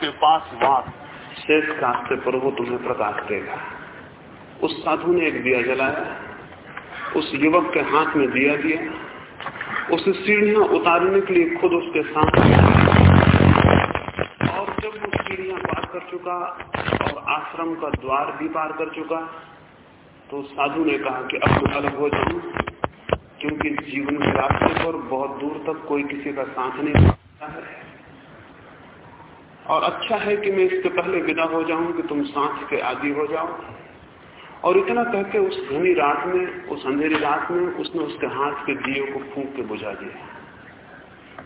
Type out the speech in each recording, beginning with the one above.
के पास वास शेष रास्ते पर वो तुम्हें प्रकाश देगा। उस साधु ने एक दिया जलाया, उस युवक के हाथ में दिया दिया, उसे सीढ़ियाँ उतारने के लिए खुद उसके साथ और जब वो सीढ़ियाँ पार कर चुका और आश्रम का द्वार भी पार कर चुका तो साधु ने कहा कि अब मैं अलग हो जाऊँ क्योंकि जीवन के रास्ते पर बहुत दूर तक कोई किसी का साथ नहीं है। और अच्छा है कि मैं इसके पहले विदा हो जाऊँ, कि तुम सांस के आदि हो जाओ। और इतना कह के उस घनी रात में, उस अंधेरी रात में, उसने उसके हाथ के दिए को फूंक के बुझा दिया।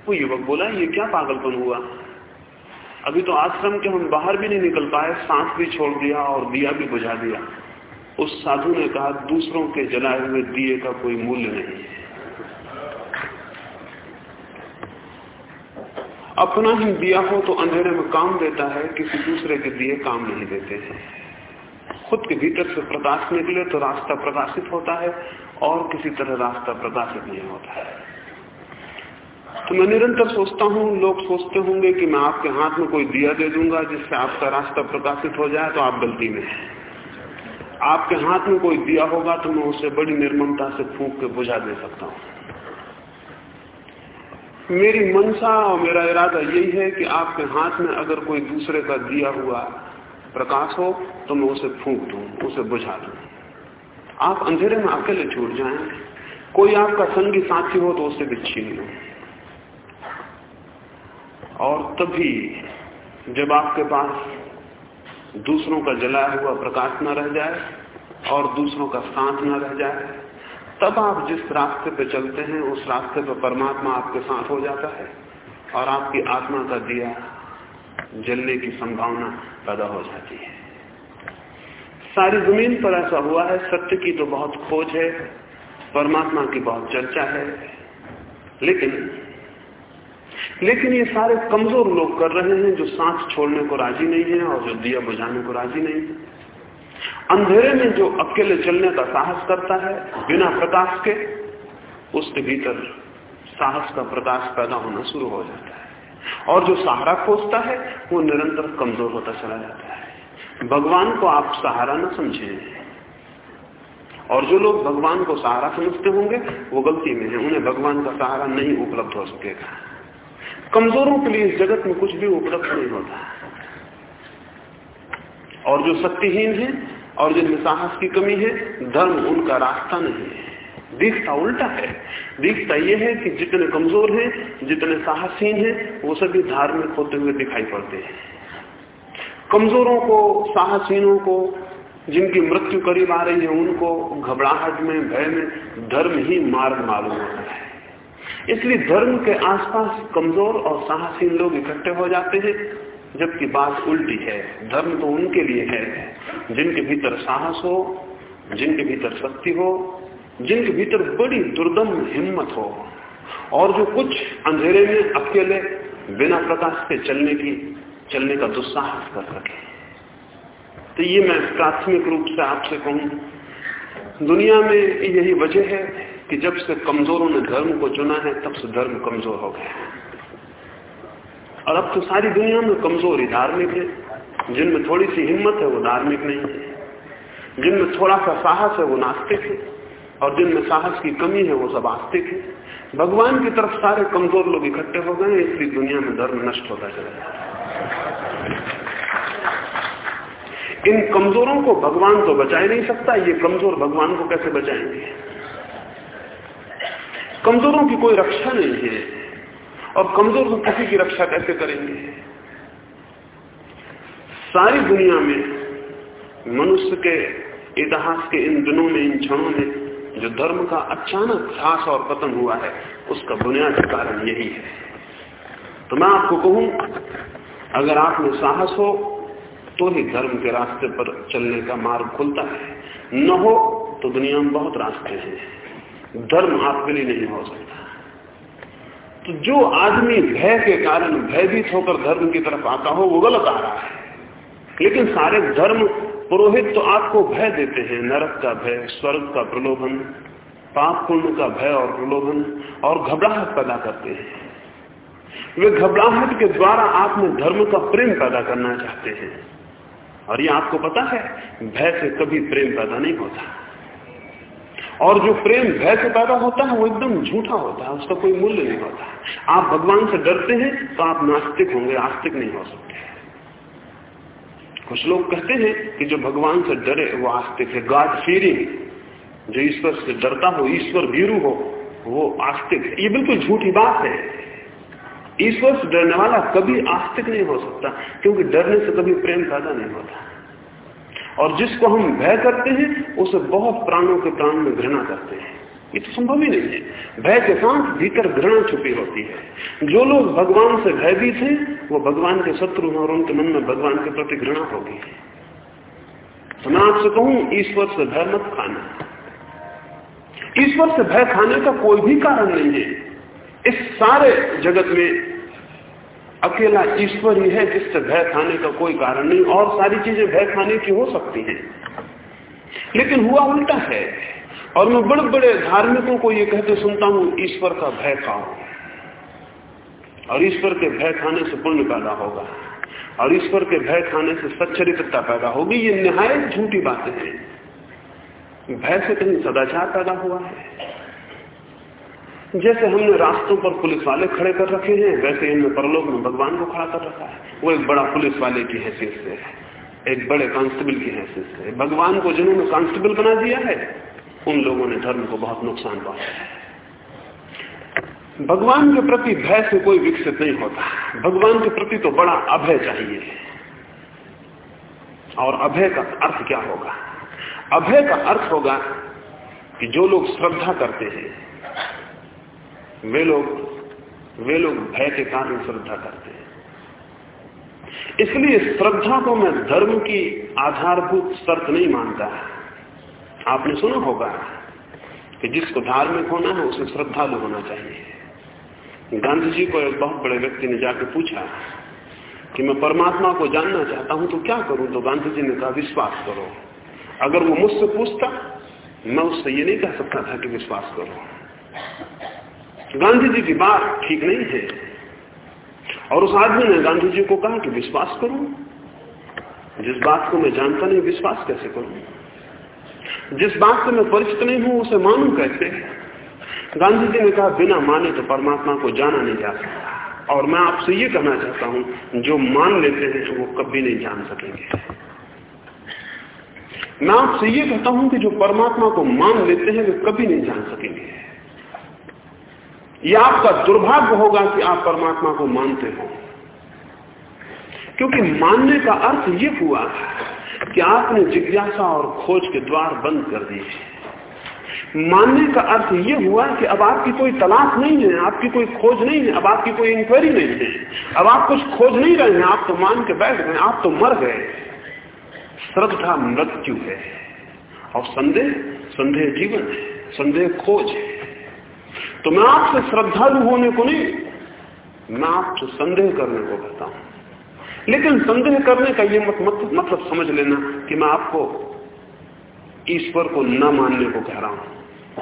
वो युवक बोला, ये क्या पागलपन हुआ? अभी तो आश्रम के हम बाहर भी नहीं निकल पाए सांस भी छोड़ दिया और दिया भी बुझा दिया। उस साधु ने कहा, दूसरों के जलाए हुए दिए का कोई मूल्य नहीं है। अपना ही दिया हो तो अंधेरे में काम देता है, किसी दूसरे के दिए काम नहीं देते हैं। खुद के भीतर से प्रकाश निकले तो रास्ता प्रकाशित होता है और किसी तरह रास्ता प्रकाशित नहीं होता है। तो मैं निरंतर सोचता हूँ, लोग सोचते होंगे कि मैं आपके हाथ में कोई दिया दे दूँगा जिससे आपका रास्ता प्रकाशित हो जाए तो आप गलती में आपके हाथ में कोई दिया होगा तो मैं उसे बड़ी निर्ममता से फूक के बुझा दे सकता हूँ। मेरी मनसा और मेरा इरादा यही है कि आपके हाथ में अगर कोई दूसरे का दिया हुआ प्रकाश हो तो मैं उसे फूक दू, उसे बुझा दू। आप अंधेरे में अकेले छूट जाएँ। कोई आपका संगी साथी हो तो उसे भी छीन लो। और तभी जब आपके पास दूसरों का जलाया हुआ प्रकाश न रह जाए और दूसरों का साथ न रह जाए तब आप जिस रास्ते पे चलते हैं, उस रास्ते पे परमात्मा आपके साथ हो जाता है और आपकी आत्मा का दिया जलने की संभावना पैदा हो जाती है। सारी ज़मीन पर ऐसा हुआ है, सत्य की तो बहुत खोज है, परमात्मा की बहुत चर्चा है, लेकिन लेकिन ये सारे कमज़ोर लोग कर रहे हैं जो सांस छोड़ने को राज़ी नहीं है और जो दिया बुझाने को राज़ी नहीं है। अंधेरे में जो अकेले चलने का साहस करता है, बिना प्रकाश के उसके भीतर साहस का प्रकाश पैदा होना शुरू हो जाता है। और जो सहारा खोजता है, वो निरंतर कमज़ोर होता चला जाता है। भगवान को आप सहारा न समझे। और जो लोग भगवान को सहारा समझते होंगे, वो गलती में है। उन्हें भगवान का सहारा नहीं उपलब्ध हो सकेगा। कमजोरों के लिए जगत में कुछ भी उपलब्ध नहीं होता। और जो शक्तिहीन है और जिनमें साहस की कमी है, धर्म उनका रास्ता नहीं है। दिखता उल्टा है। दिखता यह है कि जितने कमज़ोर हैं, जितने साहसहीन हैं, वो सभी धार्मिक होते हुए दिखाई पड़ते हैं। कमजोरों को साहसहीनों को, जिनकी मृत्यु करीब आ रही है, उनको घबराहट में, भय में, धर्म ही मार्ग मालूम होता है। इसलिए धर्म के आसपास कमज़ोर और साहसहीन लोग इकट्ठे हो जाते हैं जबकि बात उल्टी है, धर्म तो उनके लिए है, जिनके भीतर साहस हो, जिनके भीतर शक्ति हो, जिनके भीतर बड़ी दुर्दम हिम्मत हो, और जो कुछ अंधेरे में अकेले बिना प्रकाश के चलने की, चलने का दुस्साहस कर सके। तो ये मैं प्राथमिक रूप से आपसे कहूँ, दुनिया में यही वजह है कि जब से कमजोरों ने धर्म को चुना है, तब से धर्म कमज़ोर हो गया और अब तो सारी दुनिया में कमज़ोर ही धार्मिक है। जिनमें थोड़ी सी हिम्मत है, वो धार्मिक नहीं है। जिनमें थोड़ा सा साहस है, वो नास्तिक है। और जिनमें साहस की कमी है, वो सब आस्तिक है। भगवान की तरफ़ सारे कमज़ोर लोग इकट्ठे हो गए, इसलिए दुनिया में धर्म नष्ट होता चला इन कमजोरों को भगवान तो बचा ही नहीं सकता, ये कमज़ोर भगवान को कैसे बचाएँगे? कमजोरों की कोई रक्षा नहीं है। और कमज़ोर को किसी की रक्षा कैसे करेंगे? सारी दुनिया में, मनुष्य के इतिहास के इन दिनों में, इन क्षणों में, जो धर्म का अचानक ह्रास और पतन हुआ है, उसका बुनियादी कारण यही है। तो मैं आपको कहूँ, अगर आप में साहस हो तो ही धर्म के रास्ते पर चलने का मार्ग खुलता है। न हो तो दुनिया में बहुत रास्ते हैं। धर्म आपके लिए नहीं हो सकता। तो जो आदमी भय के कारण भयभीत होकर धर्म की तरफ़ आता हो, वो गलत आ रहा है। लेकिन सारे धर्म पुरोहित तो आपको भय देते हैं। नरक का भय, स्वर्ग का प्रलोभन, पाप पुण्य का भय और प्रलोभन और घबराहट पैदा करते हैं। वे घबराहट के द्वारा आप में धर्म का प्रेम पैदा करना चाहते हैं। और ये आपको पता है, भय से कभी प्रेम पैदा नहीं होता। और जो प्रेम भय से पैदा होता है, वो एकदम झूठा होता है, उसका कोई मूल्य नहीं होता आप भगवान से डरते हैं तो आप नास्तिक होंगे, आस्तिक नहीं हो सकते। कुछ लोग कहते हैं कि जो भगवान से डरे, वो आस्तिक है। गॉड फीरिंग जो ईश्वर से डरता हो, ईश्वर भीरू हो, वो आस्तिक ये बिल्कुल झूठी बात है। ईश्वर से डरने वाला कभी आस्तिक नहीं हो सकता, क्योंकि डरने से कभी प्रेम पैदा नहीं होता। और जिसको हम भय करते हैं, उसे बहुत प्राणों के प्राण में घृणा करते हैं। ये तो संभव ही नहीं है। भय के साथ भीतर घृणा छुपी होती है। जो लोग भगवान से भयभीत हैं, वो भगवान के शत्रु हैं और उनके मन में भगवान के प्रति घृणा होगी। तो मैं आपसे कहूँ, ईश्वर से भय मत खाना। ईश्वर से भय खाने का कोई भी कारण नहीं है। इस सारे जगत में अकेला ईश्वर ही है जिससे भय खाने का कोई कारण नहीं, और सारी चीज़ें भय खाने की हो सकती हैं। लेकिन हुआ उल्टा है, और मैं बड़े बड़े धार्मिकों को यह कहते सुनता हूँ ईश्वर का भय खाओ। और ईश्वर के भय खाने से पुण्य पैदा होगा, और ईश्वर के भय खाने से सच्चरित्रता पैदा होगी। ये निहायत झूठी बातें हैं। भय से कहीं सदाचार पैदा हुआ है। जैसे हमने रास्तों पर पुलिस वाले खड़े कर रखे हैं, वैसे इनमें परलोक में भगवान को खड़ा कर रखा है। वो एक बड़ा पुलिस वाले की हैसियत से है, एक बड़े कांस्टेबल की हैसियत से है। भगवान को जिन्होंने कांस्टेबल बना दिया है, उन लोगों ने धर्म को बहुत नुकसान पहुँचाया भगवान के प्रति भय से कोई विकसित नहीं होता। भगवान के प्रति तो बड़ा अभय चाहिए। और अभय का अर्थ क्या होगा? अभय का अर्थ होगा कि जो लोग श्रद्धा करते हैं वे लोग वे लोग भय के कारण श्रद्धा करते हैं। इसलिए श्रद्धा को मैं धर्म की आधारभूत शर्त नहीं मानता। आपने सुना होगा कि जिसको धार्मिक होना है, उसे श्रद्धालु होना चाहिए। गांधी जी को एक बहुत बड़े व्यक्ति ने जाकर पूछा कि मैं परमात्मा को जानना चाहता हूँ तो क्या करूँ? तो गांधी जी ने कहा, विश्वास करो। अगर वो मुझसे पूछता, मैं उससे ये नहीं कह सकता था कि विश्वास करो। गांधी जी की बात ठीक नहीं है। और उस आदमी ने गांधी जी को कहा कि विश्वास करूँ। जिस बात को मैं जानता नहीं, विश्वास कैसे करूँ? जिस बात से मैं परिचित नहीं हूँ, उसे मानू कैसे? गांधी जी ने कहा, बिना माने तो परमात्मा को जाना नहीं जा सकता। और मैं आपसे ये कहना चाहता हूँ, जो मान लेते हैं, वो कभी नहीं जान सकेंगे। मैं आपसे ये कहता हूँ कि जो परमात्मा को मान लेते हैं, वे कभी नहीं जान सकेंगे। यह आपका दुर्भाग्य होगा कि आप परमात्मा को मानते हो। क्योंकि मानने का अर्थ यह हुआ कि आपने जिज्ञासा और खोज के द्वार बंद कर दिए मानने का अर्थ यह हुआ कि अब आपकी कोई तलाश नहीं है, आपकी कोई खोज नहीं है, अब आपकी कोई इंक्वायरी नहीं है। अब आप कुछ खोज नहीं रहे हैं, आप तो मान के बैठ गए, आप तो मर गए। श्रद्धा मृत्यु है। और संदेह संदेह जीवन है, संदेह खोज है। तो मैं आपसे श्रद्धालु होने को नहीं मैं आपसे संदेह करने को कहता हूँ। लेकिन संदेह करने का यह मत, मत, मतलब समझ लेना कि मैं आपको ईश्वर को न मानने को कह रहा हूँ।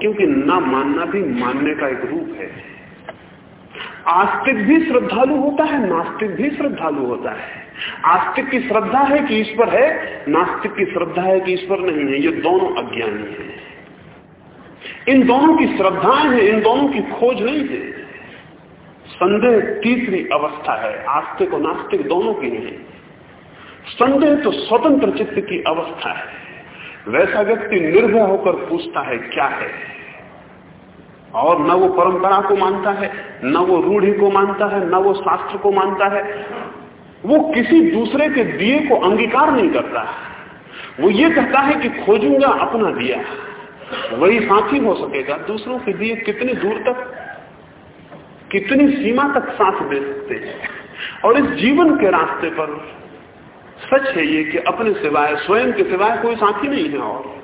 क्योंकि न मानना भी मानने का एक रूप है। आस्तिक भी श्रद्धालु होता है नास्तिक भी श्रद्धालु होता है। आस्तिक की श्रद्धा है कि ईश्वर है नास्तिक की श्रद्धा है कि ईश्वर नहीं है ये दोनों अज्ञानी है। इन दोनों की श्रद्धाएँ हैं, इन दोनों की खोज नहीं है। संदेह तीसरी अवस्था है, आस्तिक और नास्तिक दोनों की नहीं। संदेह तो स्वतंत्र चित्त की अवस्था है। वैसा व्यक्ति निर्भय होकर पूछता है, क्या है? और न वो परंपरा को मानता है, न वो रूढ़ी को मानता है, न वो शास्त्र को मानता है। वो किसी दूसरे के दिए को अंगीकार नहीं करता। वो ये कहता है कि खोजूँगा, अपना दिया। वही साथी हो सकेगा, दूसरों के लिए कितनी दूर तक, कितनी सीमा तक साथ दे सकते हैं। और इस जीवन के रास्ते पर सच है ये कि अपने सिवाय, स्वयं के सिवाय कोई साथी नहीं है और।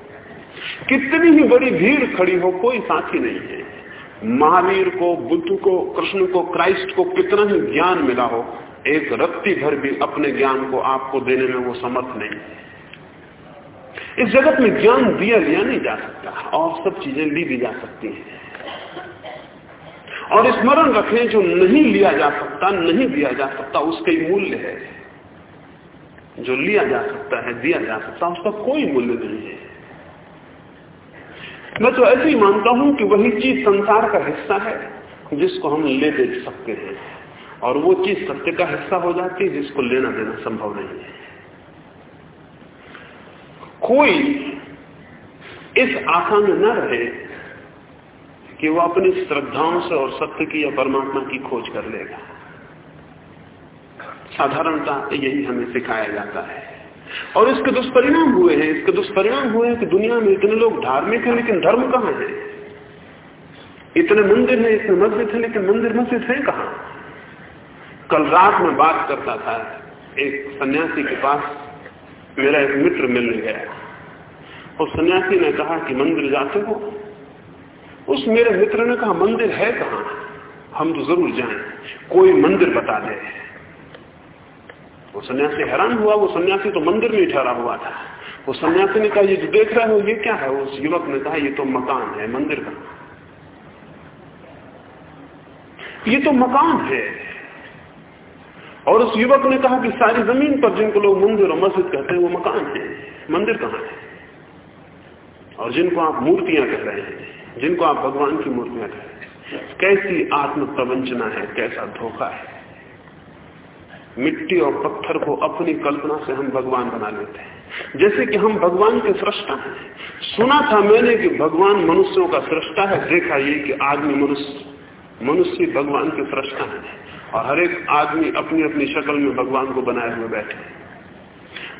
कितनी ही बड़ी भीड़ खड़ी हो, कोई साथी नहीं है। महावीर को, बुद्ध को, कृष्ण को, क्राइस्ट को कितना ही ज्ञान मिला हो, एक रत्ती भर भी अपने ज्ञान को आपको देने में वो समर्थ नहीं है। इस जगत में ज्ञान दिया लिया नहीं जा सकता। और सब चीज़ें ली भी जा सकती हैं। और स्मरण रखें, जो नहीं लिया जा सकता, नहीं दिया जा सकता, उसके मूल्य है। जो लिया जा सकता है, दिया जा सकता उसका कोई मूल्य नहीं है। मैं तो ऐसे ही मानता हूँ कि वही चीज़ संसार का हिस्सा है, जिसको हम ले दे सकते हैं। और वो चीज़ सत्य का हिस्सा हो जाती है, जिसको लेना देना संभव नहीं है। कोई इस आशा में न रहे कि वो अपनी श्रद्धाओं से और सत्य की या परमात्मा की खोज कर लेगा। साधारणता यही हमें सिखाया जाता है। और इसके दुष्परिणाम हुए हैं, इसके दुष्परिणाम हुए हैं कि दुनिया में इतने लोग धार्मिक हैं, लेकिन धर्म कहाँ है? इतने मंदिर हैं, इतने मस्जिद हैं, लेकिन मंदिर मस्जिद है कहा? कल रात में बात करता था एक सन्यासी के पास मेरा एक मित्र मिलने गया। और सन्यासी ने कहा कि मंदिर जाते हो? उस मेरे मित्र ने कहा, मंदिर है कहाँ? हम तो ज़रूर जाएँ। कोई मंदिर बता दे। वो सन्यासी हैरान हुआ। वो सन्यासी तो मंदिर में ही ठहरा हुआ था। वो सन्यासी ने कहा, ये जो देख रहे हो, ये क्या है? उस युवक ने कहा, ये तो मकान है, मंदिर का ये तो मकान है। और उस युवक ने कहा कि सारी ज़मीन पर जिनको लोग मंदिर और मस्जिद कहते हैं, वो मकान है। मंदिर कहाँ है? और जिनको आप मूर्तियाँ कह रहे हैं, जिनको आप भगवान की मूर्तियाँ कह रहे हैं, कैसी आत्म प्रवंचना है, कैसा धोखा है? मिट्टी और पत्थर को अपनी कल्पना से हम भगवान बना लेते हैं। जैसे कि हम भगवान के सृष्टा हैं। सुना था मैंने कि भगवान मनुष्यों का सृष्टा है, देखा ये कि आदमी मनुष्य मनुष्य भगवान के सृष्टा है। और हर एक आदमी अपनी अपनी शक्ल में भगवान को बनाए हुए बैठे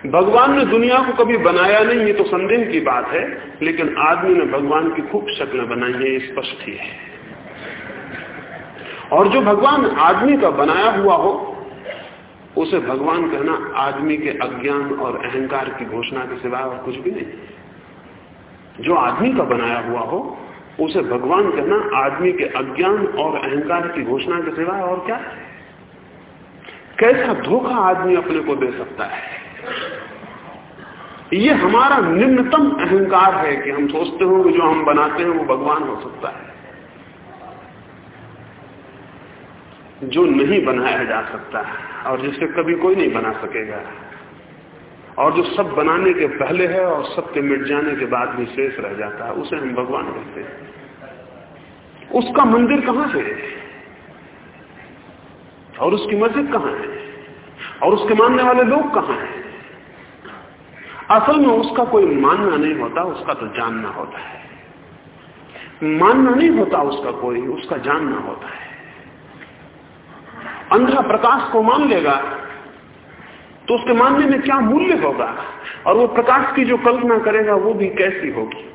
भगवान ने दुनिया को कभी बनाया नहीं, ये तो संदेह की बात है, लेकिन आदमी ने भगवान की खूब शक्लें बनाई है, ये स्पष्ट ही है। और जो भगवान आदमी का बनाया हुआ हो, उसे भगवान कहना आदमी के अज्ञान और अहंकार की घोषणा के सिवा और कुछ भी नहीं। जो आदमी का बनाया हुआ हो उसे भगवान कहना, आदमी के अज्ञान और अहंकार की घोषणा के सिवाय और क्या? कैसा धोखा आदमी अपने को दे सकता है? ये हमारा निम्नतम अहंकार है कि हम सोचते हो कि जो हम बनाते हैं वो भगवान हो सकता है। जो नहीं बनाया जा सकता और जिसे कभी कोई नहीं बना सकेगा। और जो सब बनाने के पहले है और सबके मिट जाने के बाद भी शेष रह जाता है, उसे हम भगवान कहते हैं। उसका मंदिर कहाँ है? और उसकी मस्जिद कहाँ है? और उसके मानने वाले लोग कहाँ हैं? असल में उसका कोई मानना नहीं होता, उसका तो जानना होता है। मानना नहीं होता उसका कोई, उसका जानना होता है। अंधा प्रकाश को मान लेगा तो उसके मानने में क्या मूल्य होगा? और वो प्रकाश की जो कल्पना करेगा, वो भी कैसी होगी?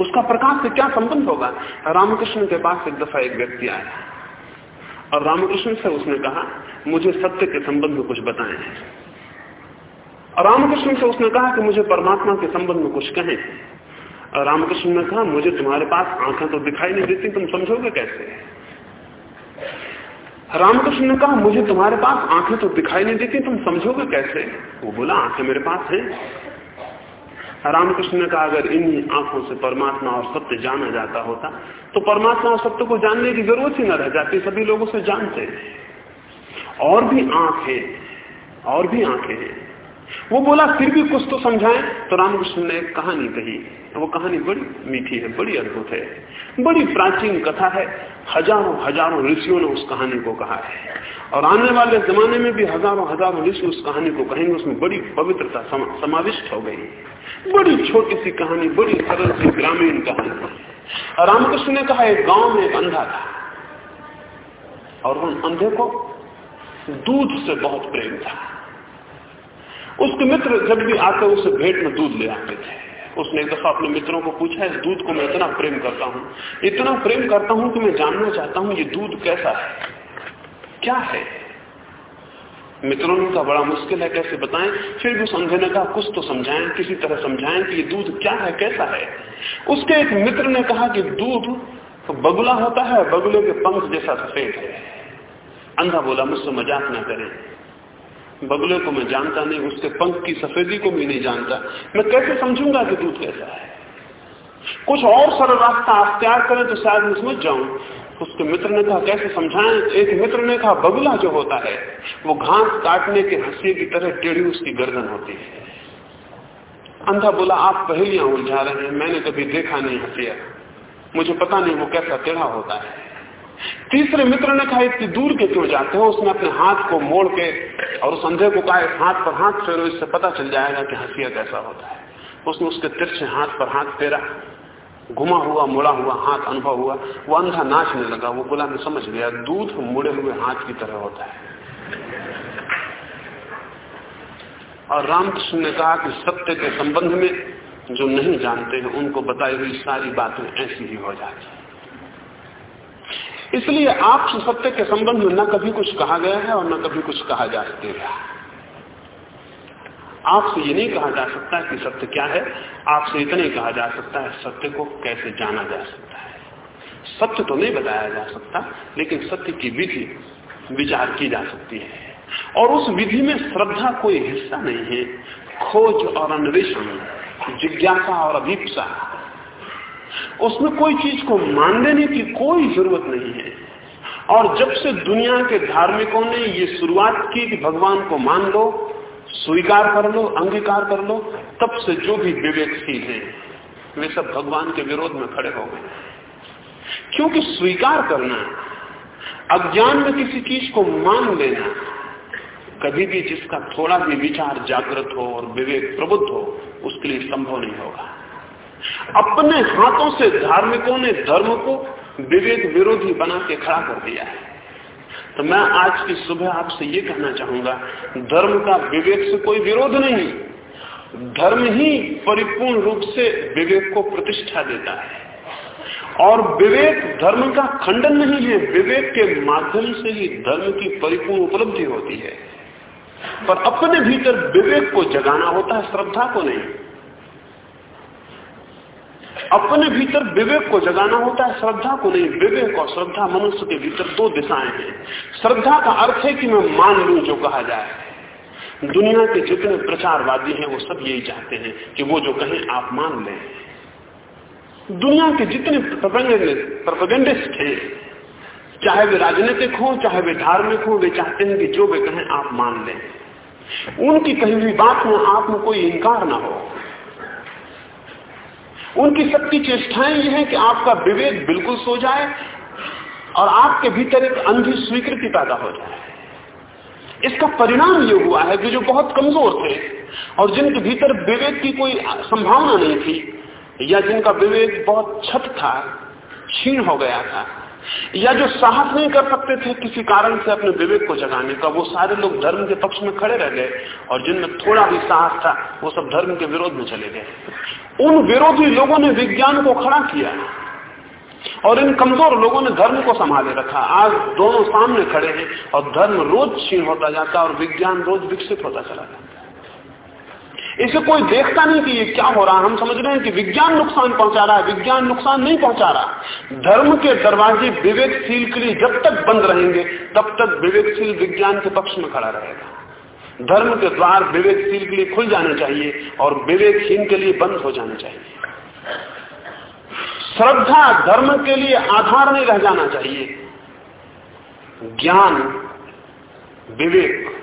उसका प्रकाश से क्या संबंध होगा? रामकृष्ण के पास एक दफ़ा एक व्यक्ति आया। और रामकृष्ण से उसने कहा, मुझे सत्य के संबंध में कुछ बताएँ। और रामकृष्ण से उसने कहा कि, मुझे परमात्मा के संबंध में कुछ कहें। रामकृष्ण ने कहा, मुझे तुम्हारे पास आँखें तो दिखाई नहीं देती, तुम समझोगे कैसे? रामकृष्ण ने कहा, मुझे तुम्हारे पास आँखें तो दिखाई नहीं देती, तुम समझोगे कैसे? वो बोला, आँखें मेरे पास हैं। रामकृष्ण ने कहा, अगर इन्हीं आँखों से परमात्मा और सत्य जाना जाता होता तो परमात्मा और सत्य को जानने की ज़रूरत ही न रह जाती, सभी लोगों से जानते और भी आँख, और भी आँखें हैं। वो बोला, फिर भी कुछ तो समझाएँ। तो रामकृष्ण ने एक कहानी कही। वो कहानी बड़ी मीठी है, बड़ी अद्भुत है, बड़ी प्राचीन कथा है। हज़ारों हज़ारों ऋषियों ने उस कहानी को कहा है। और आने वाले जमाने में भी हज़ारों हज़ारों ऋषि उस कहानी को कहेंगे, उसमें बड़ी पवित्रता समाविष्ट हो गई बड़ी छोटी सी कहानी, बड़ी सरल सी ग्रामीण कहानी। रामकृष्ण ने कहा, एक गाँव में एक अंधा था। और उन अंधे को दूध से बहुत प्रेम था। उसके मित्र जब भी आते, उसे भेंट में दूध ले आते थे। उसने एक दफ़ा अपने मित्रों को पूछा, इस दूध को मैं इतना प्रेम करता हूँ। इतना प्रेम करता हूँ कि मैं जानना चाहता हूँ ये दूध कैसा है। क्या है? मित्रों कहा बड़ा मुश्किल है, कैसे बताएँ? फिर भी उस अंधे ने कहा कुछ तो समझाएँ, किसी तरह समझाएँ कि ये दूध क्या है, कैसा है। उसके एक मित्र ने कहा कि दूध तो बगुला होता है, बगुले के पंख जैसा सफ़ेद है। अंधा बोला, मुझसे मज़ाक ना करें। बगुले को मैं जानता नहीं, उसके पंख की सफेदी को भी नहीं जानता। मैं कैसे समझूँगा कि दूध कैसा है? कुछ और सरल रास्ता अख्तियार करें तो शायद मैं समझ जाऊँ। उसके मित्र ने कहा, कैसे समझाएँ? एक मित्र ने कहा बगुला जो होता है, वो घास काटने के हँसी की तरह टेढ़ी उसकी गर्दन होती है। अंधा बोला, आप पहलियाँ उलझा रहे हैं, मैंने कभी देखा नहीं हंसिया। मुझे पता नहीं वो कैसा टेढ़ा होता है। तीसरे मित्र ने कहा, इतनी दूर के क्यों जाते हो? उसने अपने हाथ को मोड़ के और उस अंधे को कहा हाथ पर हाथ फेरो, इससे पता चल जाएगा कि हंसिया कैसा होता है। उसने उसके तिरछे हाथ पर हाथ फेरा, घुमा हुआ, मुड़ा हुआ हाथ अनुभव हुआ, वो अंधा नाचने लगा, वो बोला, मैं समझ गया, दूध मुड़े हुए हाथ की तरह होता है। और रामकृष्ण ने कहा कि सत्य के संबंध में जो नहीं जानते हैं, उनको बताई हुई सारी बातें ऐसी ही हो जाती इसलिए आप सत्य के संबंध में न कभी कुछ कहा गया है और न कभी कुछ कहा जा सकेगा आपसे ये नहीं कहा जा सकता कि सत्य क्या है, आपसे इतना कहा जा सकता है सत्य को कैसे जाना जा सकता है। सत्य तो नहीं बताया जा सकता, लेकिन सत्य की विधि विचार की जा सकती है। और उस विधि में श्रद्धा कोई हिस्सा नहीं है। खोज और अन्वेषण, जिज्ञासा और अभीपसा उसमें कोई चीज़ को मान लेने की कोई ज़रूरत नहीं है। और जब से दुनिया के धार्मिकों ने ये शुरुआत की कि भगवान को मान लो, स्वीकार कर लो, अंगीकार कर लो, तब से जो भी विवेकशील है, वे सब भगवान के विरोध में खड़े हो गए। क्योंकि स्वीकार करना, अज्ञान में किसी चीज़ को मान लेना, कभी भी जिसका थोड़ा भी विचार जागृत हो और विवेक प्रबुद्ध हो, उसके लिए संभव नहीं होगा। अपने हाथों से धार्मिकों ने धर्म को विवेक विरोधी बना के खड़ा कर दिया है। तो मैं आज की सुबह आपसे ये कहना चाहूँगा, धर्म का विवेक से कोई विरोध नहीं। धर्म ही परिपूर्ण रूप से विवेक को प्रतिष्ठा देता है। और विवेक धर्म का खंडन नहीं है, विवेक के माध्यम से ही धर्म की परिपूर्ण उपलब्धि होती है। पर अपने भीतर विवेक को जगाना होता है, श्रद्धा को नहीं। अपने भीतर विवेक को जगाना होता है, श्रद्धा को नहीं, विवेक और श्रद्धा मनुष्य के भीतर दो दिशाएँ हैं। श्रद्धा का अर्थ है कि मैं मान लू जो कहा जाए। दुनिया के जितने प्रचारवादी हैं, वो सब यही चाहते हैं कि वो जो कहें, आप मान लें। दुनिया के जितने प्रोपेगेंडिस्ट हैं, चाहे वे राजनीतिक हो, चाहे वे धार्मिक हो, वे चाहते हैं कि जो वे कहें, आप मान लें। उनकी कही हुई बात में आप में कोई इंकार ना हो। उनकी सबकी चेष्टाएँ ये हैं कि आपका विवेक बिल्कुल सो जाए और आपके भीतर एक अंधी स्वीकृति पैदा हो जाए। इसका परिणाम ये हुआ है कि जो बहुत कमज़ोर थे और जिनके भीतर विवेक की कोई संभावना नहीं थी या जिनका विवेक बहुत छत था, क्षीण हो गया था या जो साहस नहीं कर सकते थे किसी कारण से अपने विवेक को जगाने का, वो सारे लोग धर्म के पक्ष में खड़े रह गए और जिनमें थोड़ा भी साहस था, वो सब धर्म के विरोध में चले गए। उन विरोधी लोगों ने विज्ञान को खड़ा किया और इन कमज़ोर लोगों ने धर्म को संभाले रखा। आज दोनों सामने खड़े हैं और धर्म रोज छीन होता जाता और विज्ञान रोज विकसित होता चला जाता इसे कोई देखता नहीं कि ये क्या हो रहा हम समझ रहे हैं कि विज्ञान नुकसान पहुँचा रहा है। विज्ञान नुकसान नहीं पहुँचा रहा। धर्म के दरवाजे विवेकशील के लिए जब तक बंद रहेंगे, तब तक विवेकशील विज्ञान के पक्ष में खड़ा रहेगा। धर्म के द्वार विवेकशील के लिए खुल जाने चाहिए और विवेकहीन के लिए बंद हो जाने चाहिए। श्रद्धा धर्म के लिए आधार नहीं रह जाना चाहिए। ज्ञान, विवेक,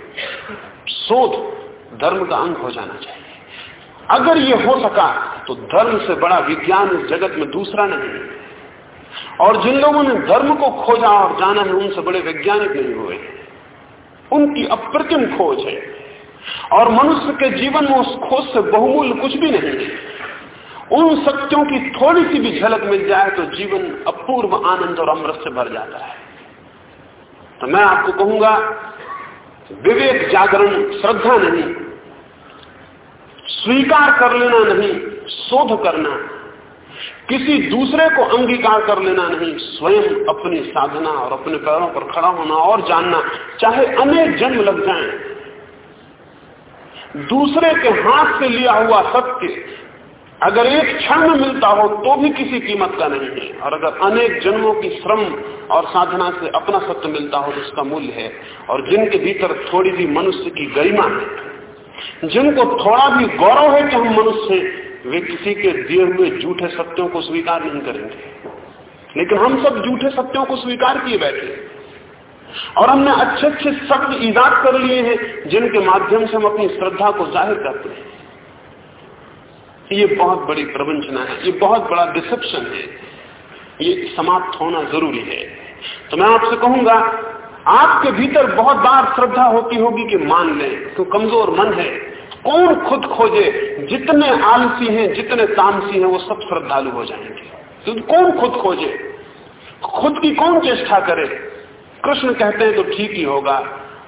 शोध धर्म का अंग हो जाना चाहिए। अगर ये हो सका तो धर्म से बड़ा विज्ञान इस जगत में दूसरा नहीं और जिन लोगों ने धर्म को खोजा और जाना है, उनसे बड़े वैज्ञानिक नहीं हुए उनकी अप्रतिम खोज है। और मनुष्य के जीवन में उस खोज से बहुमूल्य कुछ भी नहीं है। उन सत्यों की थोड़ी सी भी झलक मिल जाए तो जीवन अपूर्व आनंद और अमृत से भर जाता है। तो मैं आपको कहूँगा, विवेक जागरण, श्रद्धा नहीं। स्वीकार कर लेना नहीं, शोध करना। किसी दूसरे को अंगीकार कर लेना नहीं, स्वयं अपनी साधना और अपने पैरों पर खड़ा होना और जानना, चाहे अनेक जन्म लग जाएँ। दूसरे के हाथ से लिया हुआ सत्य अगर एक क्षण में मिलता हो तो भी किसी कीमत का नहीं है। और अगर अनेक जन्मों की श्रम और साधना से अपना सत्य मिलता हो तो उसका मूल्य है। और जिनके भीतर थोड़ी भी मनुष्य की गरिमा है जिनको थोड़ा भी गौरव है कि हम मनुष्य वे किसी के दिए हुए झूठे सत्यों को स्वीकार नहीं करेंगे। लेकिन हम सब झूठे सत्यों को स्वीकार किए बैठे और हमने अच्छे अच्छे शब्द ईजाद कर लिए हैं, जिनके माध्यम से हम अपनी श्रद्धा को ज़ाहिर करते हैं। ये बहुत बड़ी प्रवंचना है, ये बहुत बड़ा डिसेप्शन है। ये समाप्त होना ज़रूरी है। तो मैं आपसे कहूँगा आपके भीतर बहुत बार श्रद्धा होती होगी कि मान ले तो कमज़ोर मन है। कौन खुद खोजे? जितने आलसी हैं, जितने तामसी हैं, वो सब श्रद्धालु हो जाएँगे। तो कौन खुद खोजे? खुद की कौन चेष्टा करे? कृष्ण कहते हैं तो ठीक ही होगा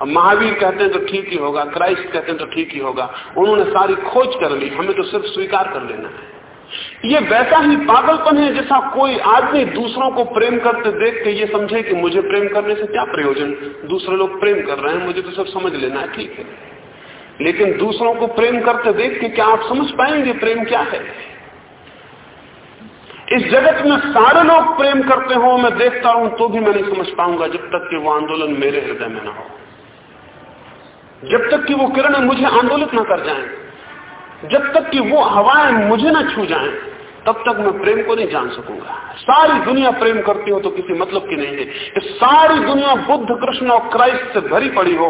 महावीर कहते हैं तो ठीक ही होगा, क्राइस्ट कहते हैं तो ठीक ही होगा। उन्होंने सारी खोज कर ली, हमें तो सिर्फ़ स्वीकार कर लेना है। ये वैसा ही पागलपन है जैसा कोई आदमी दूसरों को प्रेम करते देख के ये समझे कि मुझे प्रेम करने से क्या प्रयोजन? दूसरे लोग प्रेम कर रहे हैं मुझे तो सब समझ लेना है ठीक है। लेकिन दूसरों को प्रेम करते देख के क्या आप समझ पाएँगे प्रेम क्या है? इस जगत में सारे लोग प्रेम करते हो मैं देखता हूँ तो भी मैं नहीं समझ पाऊँगा जब तक कि वो आंदोलन मेरे हृदय में ना हो। जब तक कि वो किरण मुझे आंदोलित ना कर जाए जब तक कि वो हवाएँ मुझे ना छू जाएँ, तब तक मैं प्रेम को नहीं जान सकूँगा। सारी दुनिया प्रेम करती हो तो किसी मतलब की नहीं है। सारी दुनिया बुद्ध, कृष्ण और क्राइस्ट से भरी पड़ी हो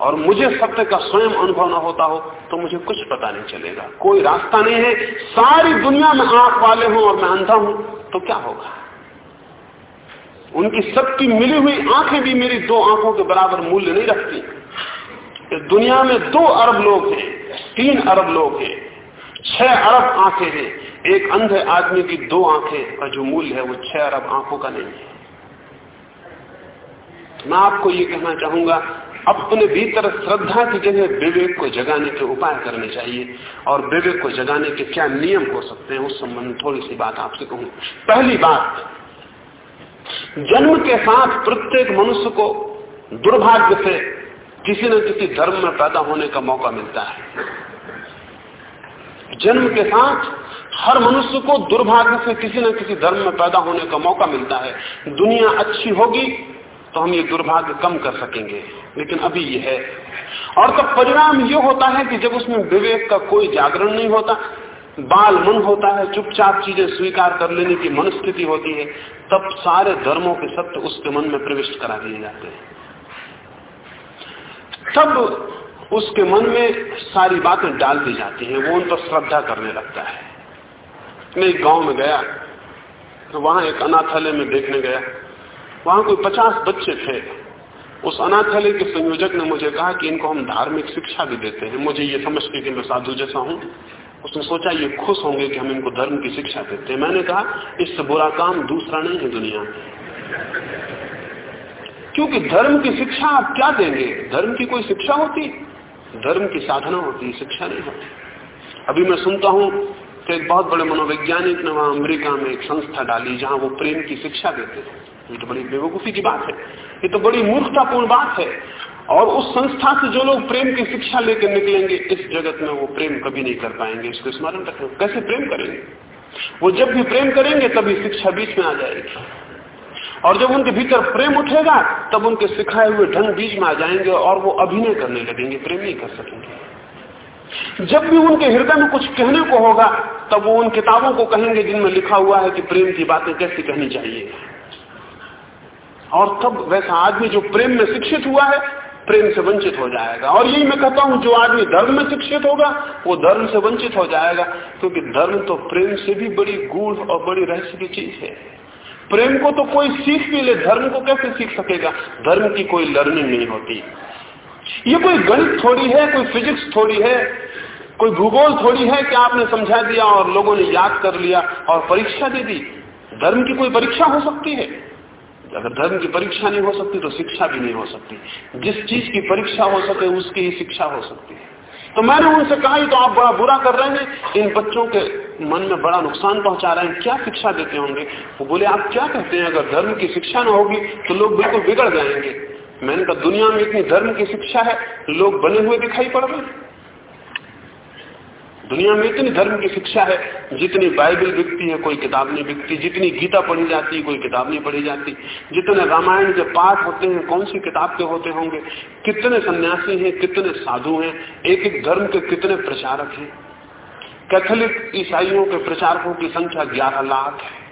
और मुझे सत्य का स्वयं अनुभव न होता हो तो मुझे कुछ पता नहीं चलेगा। कोई रास्ता नहीं है। सारी दुनिया में आँख वाले हों और मैं अंधा हूँ तो क्या होगा? उनकी सबकी मिली हुई आँखें भी मेरी दो आँखों के बराबर मूल्य नहीं रखती। दुनिया में दो अरब लोग हैं, तीन अरब लोग हैं, छह अरब आँखें हैं। एक अंधे आदमी की दो आँखें का जो मूल्य है वो छह अरब आँखों का नहीं है। मैं आपको ये कहना चाहूँगा, अपने भीतर श्रद्धा की जगह विवेक को जगाने के उपाय करने चाहिए। और विवेक को जगाने के क्या नियम हो सकते हैं, उस संबंध थोड़ी सी बात आपसे कहूँ। पहली बात, जन्म के साथ प्रत्येक मनुष्य को दुर्भाग्य से किसी न किसी धर्म में पैदा होने का मौका मिलता है। जन्म के साथ हर मनुष्य को दुर्भाग्य से किसी न किसी धर्म में पैदा होने का मौका मिलता है। दुनिया अच्छी होगी तो हम ये दुर्भाग्य कम कर सकेंगे, लेकिन अभी ये है। और तब परिणाम ये होता है कि जब उसमें विवेक का कोई जागरण नहीं होता, बाल मन होता है, चुपचाप चीज़ें स्वीकार कर लेने की मनस्थिति होती है, तब सारे धर्मों के सत्य उसके मन में प्रविष्ट करा दिए जाते हैं। तब उसके मन में सारी बातें डाल दी जाती हैं, वो उन पर श्रद्धा करने लगता है। मैं एक गाँव में गया तो वहाँ एक अनाथालय में देखने गया। वहाँ कोई पचास बच्चे थे। उस अनाथालय के संयोजक ने मुझे कहा कि इनको हम धार्मिक शिक्षा भी देते हैं। मुझे ये समझ के कि मैं साधु जैसा हूँ। उसने सोचा, ये खुश होंगे कि हम इनको धर्म की शिक्षा देते हैं। मैंने कहा इससे बुरा काम दूसरा नहीं है दुनिया क्योंकि धर्म की शिक्षा आप क्या देंगे? धर्म की कोई शिक्षा होती? धर्म की साधना होती, शिक्षा नहीं होती। अभी मैं सुनता हूँ कि एक बहुत बड़े मनोवैज्ञानिक ने वहाँ अमेरिका में एक संस्था डाली जहाँ वो प्रेम की शिक्षा देते हैं। ये तो बड़ी बेवकूफ़ी की बात है। ये तो बड़ी मूर्खतापूर्ण बात है। और उस संस्था से जो लोग प्रेम की शिक्षा लेकर निकलेंगे, इस जगत में वो प्रेम कभी नहीं कर पाएँगे। इसको स्मरण रखें। कैसे प्रेम करेंगे? वो जब भी प्रेम करेंगे, तभी शिक्षा बीच में आ जाएगी। और जब उनके भीतर प्रेम उठेगा, तब उनके सिखाए हुए ढंग बीच में आ जाएँगे और वो अभिनय करने लगेंगे, प्रेम नहीं कर सकेंगे। जब भी उनके हृदय में कुछ कहने को होगा, तब वो उन किताबों को कहेंगे जिनमें लिखा हुआ है कि प्रेम की बातें कैसी कहनी चाहिए। और तब वैसा आदमी जो प्रेम में शिक्षित हुआ है, प्रेम से वंचित हो जाएगा। और यही मैं कहता हूँ, जो आदमी धर्म में शिक्षित होगा, वो धर्म से वंचित हो जाएगा। क्योंकि धर्म तो प्रेम से भी बड़ी गूढ़ और बड़ी रहस्य की चीज़ है। प्रेम को तो कोई सीख भी ले, धर्म को कैसे सीख सकेगा? धर्म की कोई लर्निंग नहीं होती। ये कोई गणित थोड़ी है, कोई फिजिक्स थोड़ी है कोई भूगोल थोड़ी है कि आपने समझा दिया और लोगों ने याद कर लिया और परीक्षा दे दी? धर्म की कोई परीक्षा हो सकती है? अगर धर्म की परीक्षा नहीं हो सकती तो शिक्षा भी नहीं हो सकती। जिस चीज़ की परीक्षा हो सके, उसकी ही शिक्षा हो सकती है। तो मैंने उनसे कहा तो आप बड़ा बुरा कर रहे हैं। इन बच्चों के मन में बड़ा नुकसान पहुँचा रहे हैं। क्या शिक्षा देते होंगे? वो बोले, आप क्या कहते हैं? अगर धर्म की शिक्षा ना होगी तो लोग बिल्कुल बिगड़ जाएँगे। मैंने कहा, दुनिया में इतनी धर्म की शिक्षा है, लोग बने हुए दिखाई पड़ रहे हैं। दुनिया में इतनी धर्म की शिक्षा है, जितनी बाइबल बिकती है, कोई किताब नहीं बिकती, जितनी गीता पढ़ी जाती है, कोई किताब नहीं पढ़ी जाती। जितने रामायण के पाठ होते हैं, कौन सी किताब के होते होंगे? कितने सन्यासी हैं, कितने साधु हैं एक एक धर्म के कितने प्रचारक हैं? कैथोलिक ईसाइयों के प्रचारकों की संख्या 11 लाख है।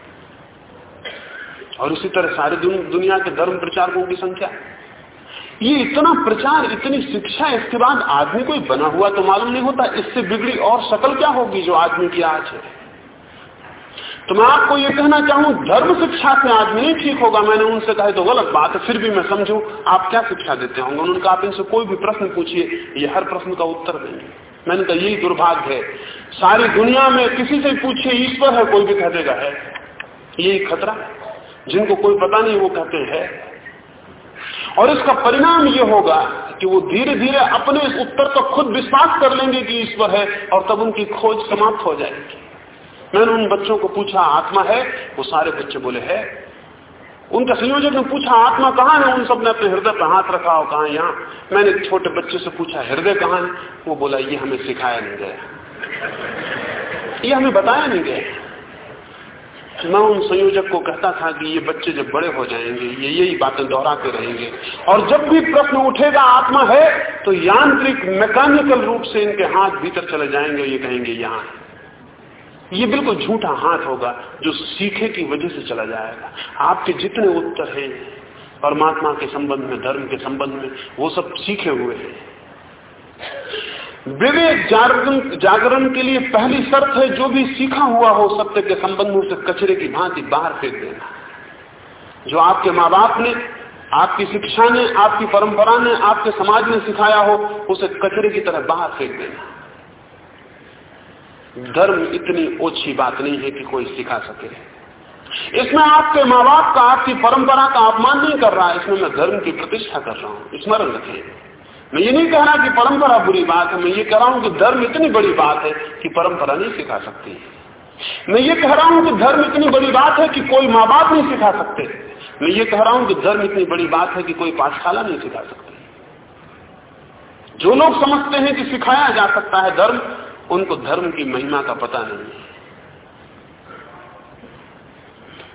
और इसी तरह सारे दुनिया के धर्म प्रचारकों की संख्या। ये इतना प्रचार, इतनी शिक्षा, इसके बाद आदमी कोई बना हुआ तो मालूम नहीं होता, इससे बिगड़ी और शकल क्या होगी जो आदमी की आज है? तो मैं आपको ये कहना चाहूँ, धर्म शिक्षा से आदमी नहीं ठीक होगा। मैंने उनसे कहा तो गलत बात है, फिर भी मैं समझू, आप क्या शिक्षा देते होंगे? उन्होंने कहा, आप इनसे कोई भी प्रश्न पूछिए, ये हर प्रश्न का उत्तर देंगे। मैंने कहा, यही दुर्भाग्य है। सारी दुनिया में किसी से पूछिए, ईश्वर है, कोई भी कह देगा, है। यही खतरा जिनको कोई पता नहीं, वो कहते हैं। और इसका परिणाम ये होगा कि वो धीरे धीरे अपने इस उत्तर को खुद विश्वास कर लेंगे कि ईश्वर है और तब उनकी खोज समाप्त हो जाएगी। मैंने उन बच्चों को पूछा, आत्मा है? वो सारे बच्चे बोले, है। उनका संयोजक ने पूछा, आत्मा कहाँ है? उन सबने अपने हृदय पर हाथ रखा हो कहा यहाँ। मैंने छोटे बच्चे से पूछा, हृदय कहाँ है? वो बोला, ये हमें सिखाया नहीं गया। ये हमें बताया नहीं गया। मैं उन संयोजक को कहता था कि ये बच्चे जब बड़े हो जाएँगे, ये यही बातें दोहराते रहेंगे। और जब भी प्रश्न उठेगा आत्मा है तो यांत्रिक मैकेनिकल रूप से इनके हाथ भीतर चले जाएँगे ये कहेंगे, यहाँ ये बिल्कुल झूठा हाथ होगा जो सीखे की वजह से चला जाएगा। आपके जितने उत्तर हैं, परमात्मा के संबंध में, धर्म के संबंध में, वो सब सीखे हुए हैं। विवेक जागरण जागरण के लिए पहली शर्त है जो भी सीखा हुआ हो सत्य के संबंध में उसे कचरे की भांति बाहर फेंक देना। जो आपके माँ बाप ने, आपकी शिक्षा ने, आपकी परंपरा ने, आपके समाज ने सिखाया हो, उसे कचरे की तरह बाहर फेंक देना। धर्म इतनी ओछी बात नहीं है कि कोई सिखा सके। इसमें आपके माँ बाप का, आपकी परंपरा का अपमान नहीं कर रहा, इसमें मैं धर्म की प्रतिष्ठा कर रहा हूँ। स्मरण रखें। मैं ये नहीं कह रहा कि परंपरा बुरी बात है, मैं ये कह रहा हूँ कि धर्म इतनी बड़ी बात है कि परंपरा नहीं सिखा सकती मैं ये कह रहा हूँ कि धर्म इतनी बड़ी बात है कि कोई माँ बाप नहीं सिखा सकते। मैं ये कह रहा हूँ कि धर्म इतनी बड़ी बात है कि कोई पाठशाला नहीं सिखा सकते। जो लोग समझते हैं कि सिखाया जा सकता है धर्म, उनको धर्म की महिमा का पता नहीं है।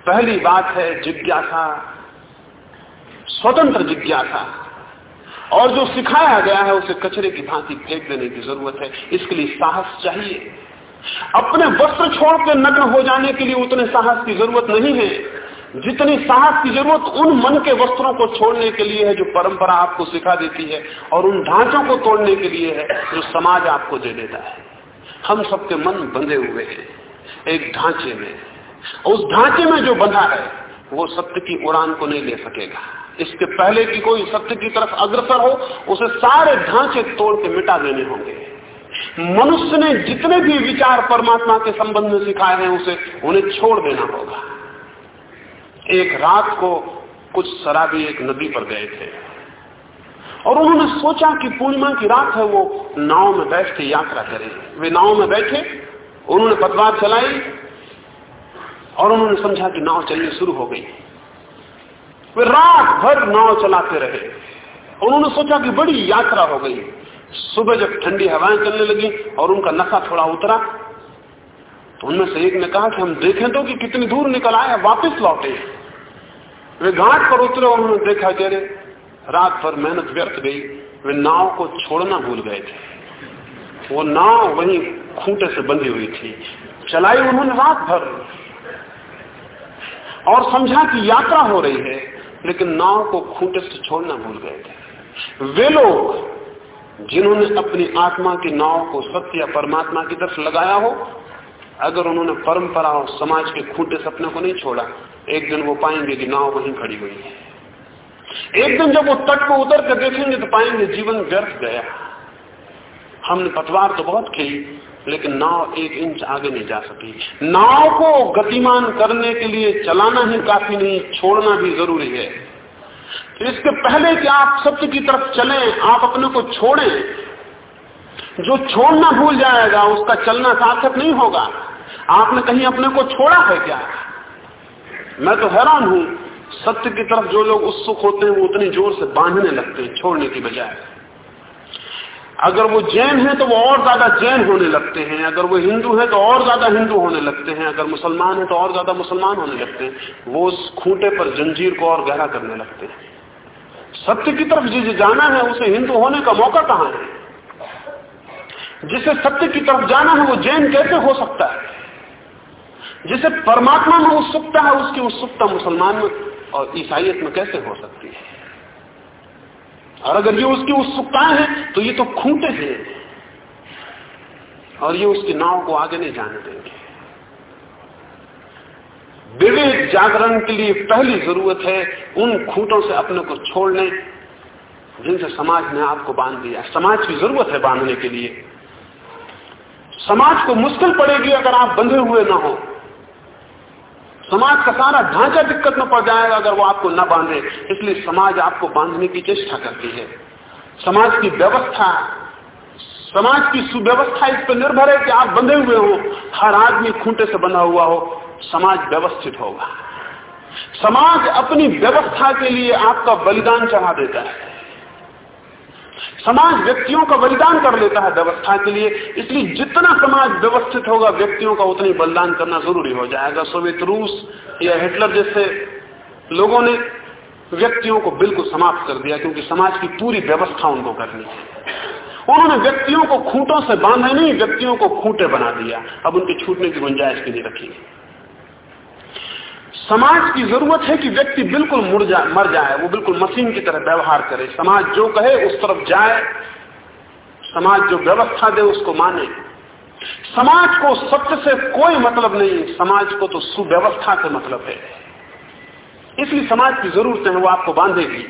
पहली बात है जिज्ञासा, स्वतंत्र जिज्ञासा। और जो सिखाया गया है उसे कचरे की भांति फेंक देने की ज़रूरत है। इसके लिए साहस चाहिए। अपने वस्त्र छोड़ के नग्न हो जाने के लिए उतने साहस की ज़रूरत नहीं है। जितनी साहस की ज़रूरत उन मन के वस्त्रों को छोड़ने के लिए है जो परंपरा आपको सिखा देती है और उन ढांचों को तोड़ने के लिए है जो समाज आपको दे देता है। हम सबके मन बंधे हुए हैं एक ढांचे में। उस ढांचे में जो बंधा है वो सत्य की उड़ान को नहीं ले सकेगा। इसके पहले कि कोई सत्य की तरफ़ अग्रसर हो, उसे सारे ढांचे तोड़ के मिटा देने होंगे। मनुष्य ने जितने भी विचार परमात्मा के संबंध में सिखाए हैं, उसे उन्हें छोड़ देना होगा। एक रात को कुछ शराबी एक नदी पर गए थे। और उन्होंने सोचा कि पूर्णिमा की रात है, वो नाव में बैठ के यात्रा करें। वे नाव में बैठे, उन्होंने पतवार चलाई और उन्होंने समझा कि नाव चलनी शुरू हो गई। वे रात भर नाव चलाते रहे। उन्होंने सोचा कि बड़ी यात्रा हो गई। सुबह जब ठंडी हवाएँ चलने लगी और उनका नशा थोड़ा उतरा तो उनमें से एक ने कहा कि हम देखें तो कि कितनी दूर निकल आए, वापस लौटे। वे घाट पर उतरे और उन्होंने देखा कि रात भर मेहनत व्यर्थ गई। वे नाव को छोड़ना भूल गए थे। वो नाव वहीं खूंटे से बंधी हुई थी। चलाई उन्होंने रात भर। और समझा कि यात्रा हो रही है, लेकिन नाव को खूंटे से छोड़ना भूल गए थे। वे लोग, जिन्होंने अपनी आत्मा की नाव को सत्य या परमात्मा की तरफ़ लगाया हो, अगर उन्होंने परंपरा और समाज के खूंटे सपने को नहीं छोड़ा, एक दिन वो पाएँगे कि नाव वहीं खड़ी हुई है। एक दिन जब वो तट को उतर कर देखेंगे तो पाएँगे जीवन व्यर्थ गया। हमने पतवार तो बहुत खेली लेकिन नाव एक इंच आगे नहीं जा सकी। नाव को गतिमान करने के लिए चलाना ही काफ़ी नहीं, छोड़ना भी ज़रूरी है। तो इसके पहले कि आप सत्य की तरफ़ चलें, आप अपने को छोड़ें, जो छोड़ना भूल जाएगा, उसका चलना सार्थक नहीं होगा। आपने कहीं अपने को छोड़ा है क्या? मैं तो हैरान हूँ। सत्य की तरफ़ जो लोग उत्सुक होते हैं, वो उतनी ज़ोर से बांधने लगते हैं, छोड़ने की बजाय। अगर वो जैन है तो वो और ज़्यादा जैन होने लगते हैं। अगर वो हिंदू है तो और ज़्यादा हिंदू होने लगते हैं। अगर मुसलमान है तो और ज़्यादा मुसलमान होने लगते हैं। वो उस खूंटे पर जंजीर को और गहरा करने लगते हैं। सत्य की तरफ़ जिसे जाना है, उसे हिंदू होने का मौका कहाँ है? जिसे सत्य की तरफ़ जाना है, वो जैन कैसे हो सकता है? जिसे परमात्मा में उत्सुकता है, उसकी उत्सुकता मुसलमान में और ईसाइत में कैसे हो सकती है? और अगर ये उसकी उत्सुकताएँ हैं तो ये तो खूंटे हैं। और ये उसकी नाव को आगे नहीं जाने देंगे। विवेक जागरण के लिए पहली ज़रूरत है उन खूंटों से अपने को छोड़ने, जिनसे समाज ने आपको बाँध दिया। समाज की ज़रूरत है बांधने के लिए। समाज को मुश्किल पड़ेगी अगर आप बंधे हुए ना हो। समाज का सारा ढांचा दिक्कत में पड़ जाएगा अगर वो आपको न बांधे। इसलिए समाज आपको बांधने की चेष्टा करती है। समाज की व्यवस्था, समाज की सुव्यवस्था इस पर निर्भर है कि आप बंधे हुए हो, हर आदमी खूंटे से बंधा हुआ हो, समाज व्यवस्थित होगा। समाज अपनी व्यवस्था के लिए आपका बलिदान चढ़ा देता है। समाज व्यक्तियों का बलिदान कर लेता है व्यवस्था के लिए। इसलिए जितना समाज व्यवस्थित होगा, व्यक्तियों का उतना ही बलिदान करना ज़रूरी हो जाएगा। सोवियत रूस या हिटलर जैसे लोगों ने व्यक्तियों को बिल्कुल समाप्त कर दिया, क्योंकि समाज की पूरी व्यवस्था उनको करनी है उन्होंने व्यक्तियों को खूंटों से बांधा नहीं, व्यक्तियों को खूंटे बना दिया। अब उनके छूटने की गुंजाइश भी नहीं रखी। समाज की ज़रूरत है कि व्यक्ति बिल्कुल मुड़ जाए, मर जाए, वो बिल्कुल मशीन की तरह व्यवहार करे। समाज जो कहे, उस तरफ़ जाए। समाज जो व्यवस्था दे, उसको माने। समाज को सत्य से कोई मतलब नहीं, समाज को तो सुव्यवस्था से मतलब है। इसलिए समाज की ज़रूरत है, वो आपको बांधेगी।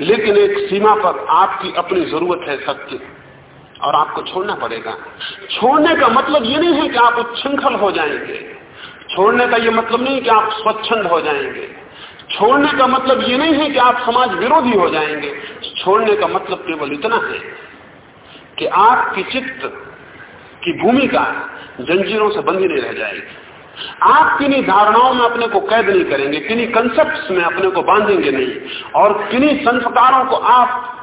लेकिन एक सीमा पर आपकी अपनी ज़रूरत है सत्य, और आपको छोड़ना पड़ेगा। छोड़ने का मतलब ये नहीं है कि आप उच्छृंखल हो जाएँगे। छोड़ने का यह मतलब नहीं कि आप स्वच्छंद हो जाएँगे। छोड़ने का मतलब ये नहीं है कि आप समाज विरोधी हो जाएँगे। छोड़ने का मतलब केवल इतना है कि आपकी चित्त की भूमिका जंजीरों से बंधी नहीं रह जाएगी। आप किन्हीं धारणाओं में अपने को कैद नहीं करेंगे, किन्हीं कंसेप्ट में अपने को बांधेंगे नहीं, और किन्हीं संस्कारों को आप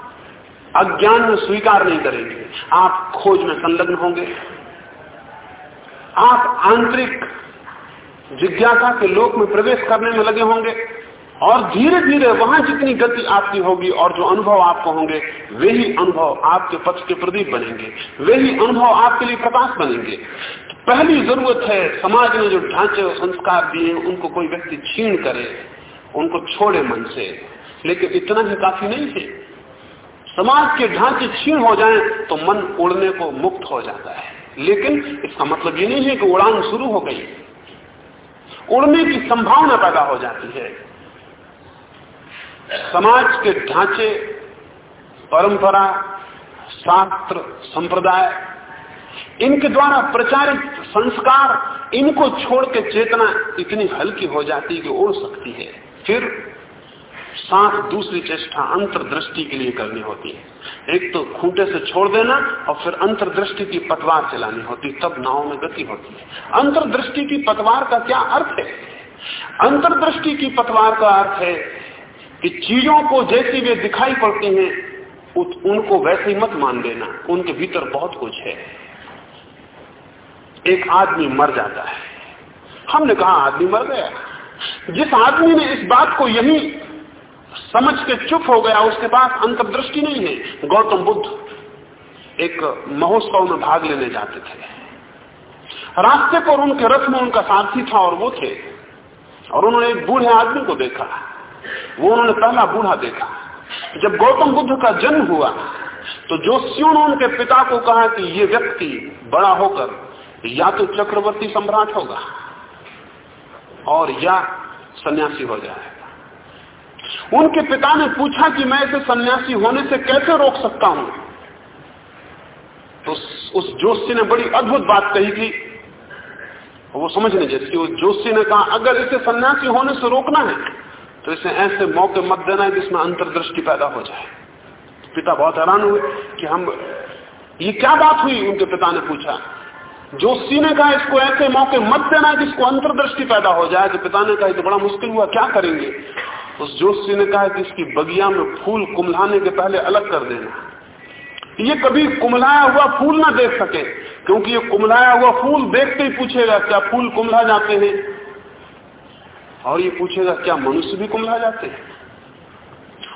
अज्ञान में स्वीकार नहीं करेंगे। आप खोज में संलग्न होंगे। आप आंतरिक जिज्ञासा के लोक में प्रवेश करने में लगे होंगे और धीरे धीरे वहाँ जितनी गति आपकी होगी और जो अनुभव आपको होंगे, वे ही अनुभव आपके पक्ष के प्रदीप बनेंगे। वे ही अनुभव आपके लिए प्रकाश बनेंगे। पहली ज़रूरत है, समाज ने जो ढांचे और संस्कार दिए उनको कोई व्यक्ति छीण करे, उनको छोड़े मन से। लेकिन इतना ही काफ़ी नहीं है। समाज के ढांचे छीण हो जाएँ तो मन उड़ने को मुक्त हो जाता है। लेकिन इसका मतलब ये नहीं है कि उड़ान शुरू हो गई। उड़ने की संभावना पैदा हो जाती है। समाज के ढांचे, परंपरा, शास्त्र, संप्रदाय, इनके द्वारा प्रचारित संस्कार, इनको छोड़ के चेतना इतनी हल्की हो जाती कि उड़ सकती है। फिर साथ दूसरी चेष्टा अंतर्दृष्टि के लिए करनी होती है। एक तो खूंटे से छोड़ देना और फिर अंतर्दृष्टि की पतवार चलानी होती, तब नाव में गति होती है। अंतर्दृष्टि की पतवार का क्या अर्थ है? अंतर्दृष्टि की पतवार का अर्थ है कि चीज़ों को जैसी वे दिखाई पड़ती हैं उनको वैसे ही मत मान देना, उनके भीतर बहुत कुछ है। एक आदमी मर जाता है। हमने कहा आदमी मर गया। जिस आदमी ने इस बात को यही समझ के चुप हो गया, उसके पास अंतर्दृष्टि नहीं है। गौतम बुद्ध एक महोत्सव में भाग लेने जाते थे। रास्ते पर उनके रथ में उनका साथी था और वो थे। और उन्होंने एक बूढ़े आदमी को देखा। वो उन्होंने पहला बूढ़ा देखा। जब गौतम बुद्ध का जन्म हुआ तो जोशियों ने उनके पिता को कहा कि ये व्यक्ति बड़ा होकर या तो चक्रवर्ती सम्राट होगा और या सन्यासी हो जाए। उनके पिता ने पूछा कि मैं इसे सन्यासी होने से कैसे रोक सकता हूँ? तो उस जोशी ने बड़ी अद्भुत बात कही थी वो समझने जैसी उस जोशी ने कहा, अगर इसे सन्यासी होने से रोकना है तो इसे ऐसे मौके मत देना है जिसमें अंतर्दृष्टि पैदा हो जाए. पिता बहुत हैरान हुए कि हम, ये क्या बात हुई? उनके पिता ने पूछा। जोशी ने कहा, इसको ऐसे मौके मत देना जिसको अंतर्दृष्टि पैदा हो जाए। तो पिता ने कहा तो बड़ा मुश्किल हुआ, क्या करेंगे? उस जोशी ने कहा कि इसकी बगिया में फूल कुमलाने के पहले अलग कर देना। ये कभी कुमलाया हुआ फूल ना देख सके, क्योंकि ये कुमलाया हुआ फूल देखते ही पूछेगा, क्या फूल कुमला जाते हैं? और ये पूछेगा, क्या मनुष्य भी कुमला जाते हैं?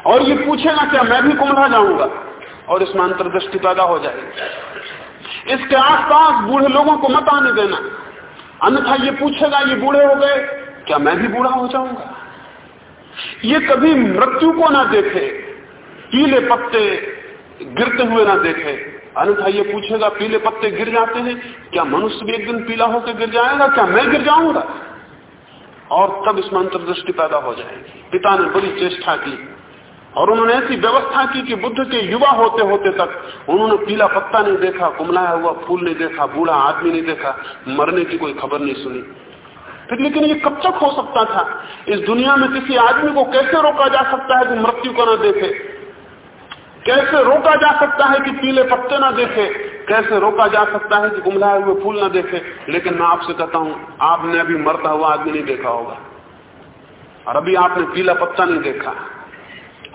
और ये पूछेगा, क्या मैं भी कुमला जाऊँगा? और इसमें अंतर्दृष्टि पैदा हो जाएगी। इसके आसपास बूढ़े लोगों को मत आने देना। अन्यथा ये पूछेगा, ये बूढ़े हो गए, क्या मैं भी बूढ़ा हो जाऊँगा? ये कभी मृत्यु को ना देखे, पीले पत्ते गिरते हुए ना देखे। अन्यथा ये पूछेगा, पीले पत्ते गिर जाते हैं, क्या मनुष्य भी एक दिन पीला होकर गिर जाएगा? क्या मैं गिर जाऊँगा? और तब इसमें अंतर्दृष्टि पैदा हो जाएगी। पिता ने बड़ी चेष्टा की, और उन्होंने ऐसी व्यवस्था की कि बुद्ध के युवा होते होते तक उन्होंने पीला पत्ता नहीं देखा कुमलाया हुआ, फूल नहीं देखा, बूढ़ा आदमी नहीं देखा, मरने की कोई खबर नहीं सुनी। फिर लेकिन ये कब तक हो सकता था? इस दुनिया में किसी आदमी को कैसे रोका जा सकता है कि मृत्यु को न देखे? कैसे रोका जा सकता है कि पीले पत्ते ना देखे? कैसे रोका जा सकता है कि गुमलाए हुए फूल ना देखे? लेकिन मैं आपसे कहता हूँ, आपने अभी मरता हुआ आदमी नहीं देखा होगा। और अभी आपने पीला पत्ता नहीं देखा।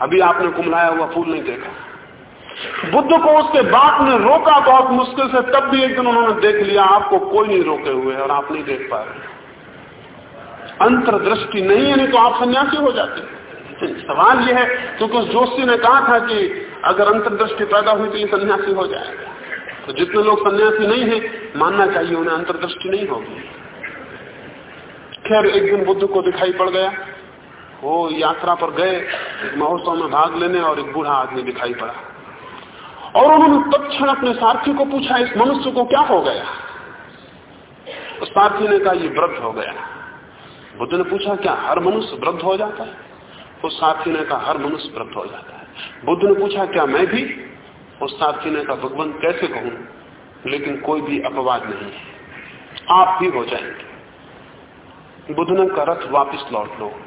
अभी आपने कुमलाया हुआ फूल नहीं देखा। बुद्ध को उसके बाप ने रोका बहुत मुश्किल से, तब भी एक दिन उन्होंने देख लिया, आपको कोई नहीं रोके हुए और आप नहीं देख पा रहे। अंतर्दृष्टि नहीं है, नहीं तो आप सन्यासी हो जाते सवाल यह है, क्योंकि उस जोशी ने कहा था कि अगर अंतर्दृष्टि पैदा हुई तो ये सन्यासी हो जाएगा। तो जितने लोग सन्यासी नहीं है, मानना चाहिए उन्हें अंतर्दृष्टि नहीं होगी। खैर, एक दिन बुद्ध को दिखाई पड़ गया। वो यात्रा पर गए महोत्सव में भाग लेने और एक बूढ़ा आदमी दिखाई पड़ा। और उन्होंने तत्ण अपने सारथी को पूछा, इस मनुष्य को क्या हो गया? उस सारथी ने कहा, ये वृद्ध हो गया। बुद्ध ने पूछा क्या हर मनुष्य वृद्ध हो जाता है? उस साथी ने कहा, हर मनुष्य वृद्ध हो जाता है। बुद्ध ने पूछा, क्या मैं भी? उस साथी ने कहा, भगवान कैसे कहूँ? लेकिन कोई भी अपवाद नहीं है। आप भी हो जाएँगे। बुद्ध ने कहा, रथ वापिस लौट लो।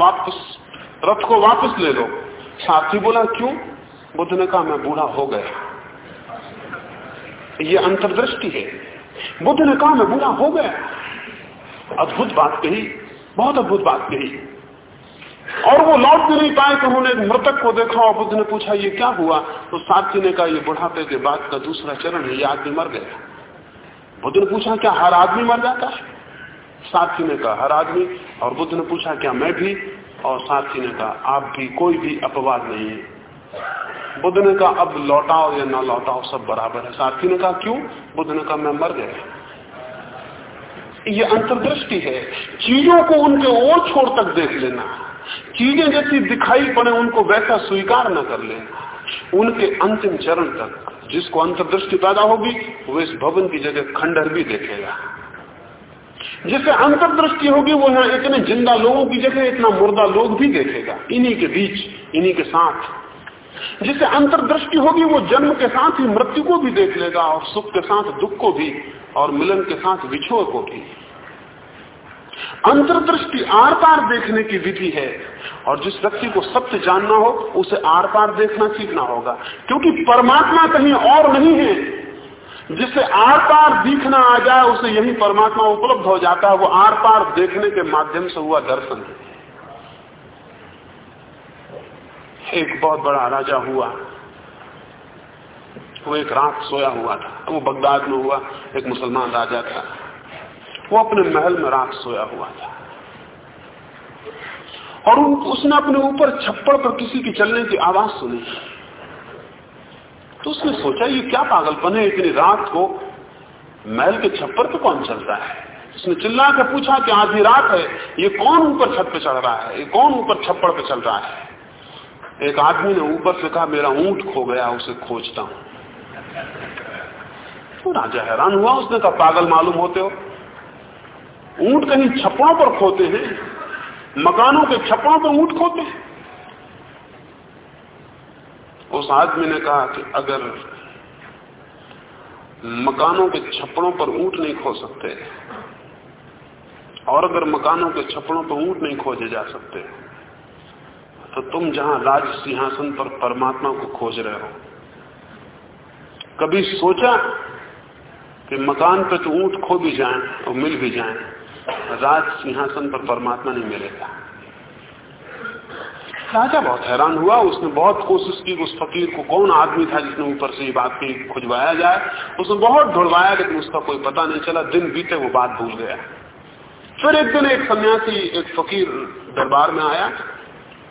वापस, रथ को वापस ले लो। साथी बोला, क्यों? बुद्ध ने कहा, मैं बूढ़ा हो गया। ये अंतर्दृष्टि है। बुद्ध ने कहा, मैं बूढ़ा हो गया। अद्भुत बात कही, बहुत अद्भुत बात कही। और वो लौट भी नहीं पाए तो उन्होंने मृतक को देखा और बुद्ध ने पूछा, ये क्या हुआ? तो साथी ने कहा, ये बुढ़ापे के बाद का दूसरा चरण है, ये आदमी मर गया। बुद्ध ने पूछा, क्या हर आदमी मर जाता है? साथी ने कहा, हर आदमी। और बुद्ध ने पूछा, क्या मैं भी? और साथी ने कहा, आप भी, कोई भी अपवाद नहीं है। बुद्ध ने कहा, अब लौटाओ या ना लौटाओ, सब बराबर है। साथी ने कहा, क्यों? बुद्ध ने कहा, मैं मर गया ये अंतर्दृष्टि है। चीज़ों को उनके और छोर तक देख लेना। चीज़ें जैसी दिखाई पड़े, उनको वैसा स्वीकार न कर लेना। उनके अंतिम चरण तक जिसको अंतर्दृष्टि पैदा होगी, वो इस भवन की जगह खंडर भी देखेगा। जिसे अंतर्दृष्टि होगी, वो यहाँ इतने ज़िंदा लोगों की जगह, इतना मुर्दा लोग भी देखेगा। इन्हीं के बीच, इन्हीं के साथ। जिसे अंतर्दृष्टि होगी वो जन्म के साथ ही मृत्यु को भी देख लेगा और सुख के साथ, दुख को भी और मिलन के साथ विछोह को भी। अंतर्दृष्टि आर पार देखने की विधि है और जिस व्यक्ति को सत्य जानना हो, उसे आर पार देखना सीखना होगा। क्योंकि परमात्मा कहीं और नहीं है। जिसे आर पार दिखना आ जाए, उसे यही परमात्मा उपलब्ध हो जाता है। वो आर पार देखने के माध्यम से हुआ दर्शन है। एक बहुत बड़ा राजा हुआ। वो एक रात सोया हुआ था। वो बगदाद में हुआ, एक मुसलमान राजा था। वो अपने महल में रात सोया हुआ था। और उसने अपने ऊपर छप्पड़ पर किसी की चलने की आवाज़ सुनी। तो उसने सोचा, ये क्या पागलपन है? इतनी रात को महल के छप्पर पे कौन चलता है? उसने चिल्ला के पूछा कि आधी रात है। ये कौन ऊपर छत पे चढ़ रहा है? ये कौन ऊपर छप्पड़ पे चल रहा है? एक आदमी ने ऊपर से कहा, मेरा ऊँट खो गया, उसे खोजता हूँ। तो राजा हैरान हुआ? उसने कहा, पागल मालूम होते हो? ऊँट कहीं छप्पड़ों पर खोते हैं, मकानों के छप्पड़ों पर ऊँट खोते हैं। उस आदमी ने कहा कि अगर मकानों के छप्पड़ों पर ऊँट नहीं खो सकते, और अगर मकानों के छप्पड़ों पर ऊँट नहीं खोजे जा सकते तो तुम जहाँ राज सिंहासन पर परमात्मा को खोज रहे हो। कभी सोचा कि मकान पे तो ऊँट खो भी जाए और मिल भी जाए, राज सिंहासन पर परमात्मा नहीं मिलेगा। राजा बहुत हैरान हुआ, उसने बहुत कोशिश की उस फकीर को कौन आदमी था जिसने ऊपर से ये बात की खुजवाया जाए। उसने बहुत ढुड़वाया लेकिन उसका कोई पता नहीं चला। दिन बीते, वो बात भूल गया। फिर एक दिन एक सन्यासी, एक फकीर दरबार में आया।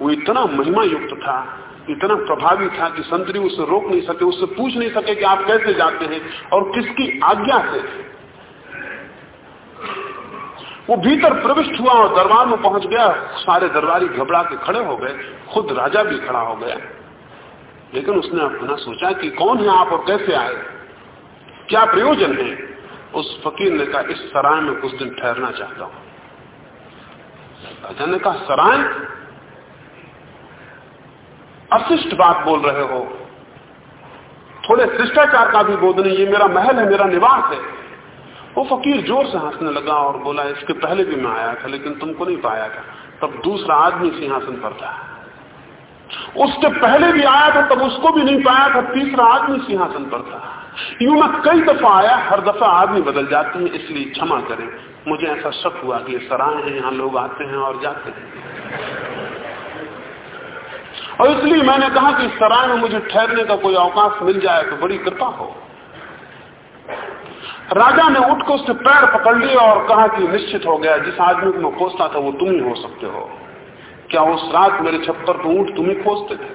वो इतना महिमा युक्त था, इतना प्रभावी था कि संतरी उसे रोक नहीं सके उससे पूछ नहीं सके कि आप कैसे जाते हैं और किसकी आज्ञा से। वो भीतर प्रविष्ट हुआ और दरबार में पहुँच गया। सारे दरबारी घबरा के खड़े हो गए, खुद राजा भी खड़ा हो गया। लेकिन उसने अपना सोचा कि कौन है आप और कैसे आए? क्या प्रयोजन है? उस फकीर ने कहा, इस सराय में कुछ दिन ठहरना चाहता हूँ। राजा ने कहा, सराय? अशिष्ट बात बोल रहे हो। थोड़े शिष्टाचार का भी बोध नहीं, ये मेरा महल है, मेरा निवास है। वो फकीर ज़ोर से हंसने लगा और बोला, इसके पहले भी मैं आया था, लेकिन तुमको नहीं पाया था। तब दूसरा आदमी सिंहासन पर था। उसके पहले भी आया था, तब उसको भी नहीं पाया था, तीसरा आदमी सिंहासन पर था। यू मैं कई दफ़ा आया, हर दफ़ा आदमी बदल जाते हैं, इसलिए क्षमा करें। मुझे ऐसा शक हुआ कि सराय है, यहाँ लोग आते हैं और जाते हैं। और इसलिए मैंने कहा कि सराय में मुझे ठहरने का कोई अवकाश मिल जाए तो बड़ी कृपा हो। राजा ने उठ को उसके पैर पकड़ लिया और कहा कि निश्चित हो गया, जिस आदमी को मैं खोजता था वो तुम ही हो सकते हो। क्या उस रात मेरे छप्पर पर ऊँट तुम ही खोजते थे?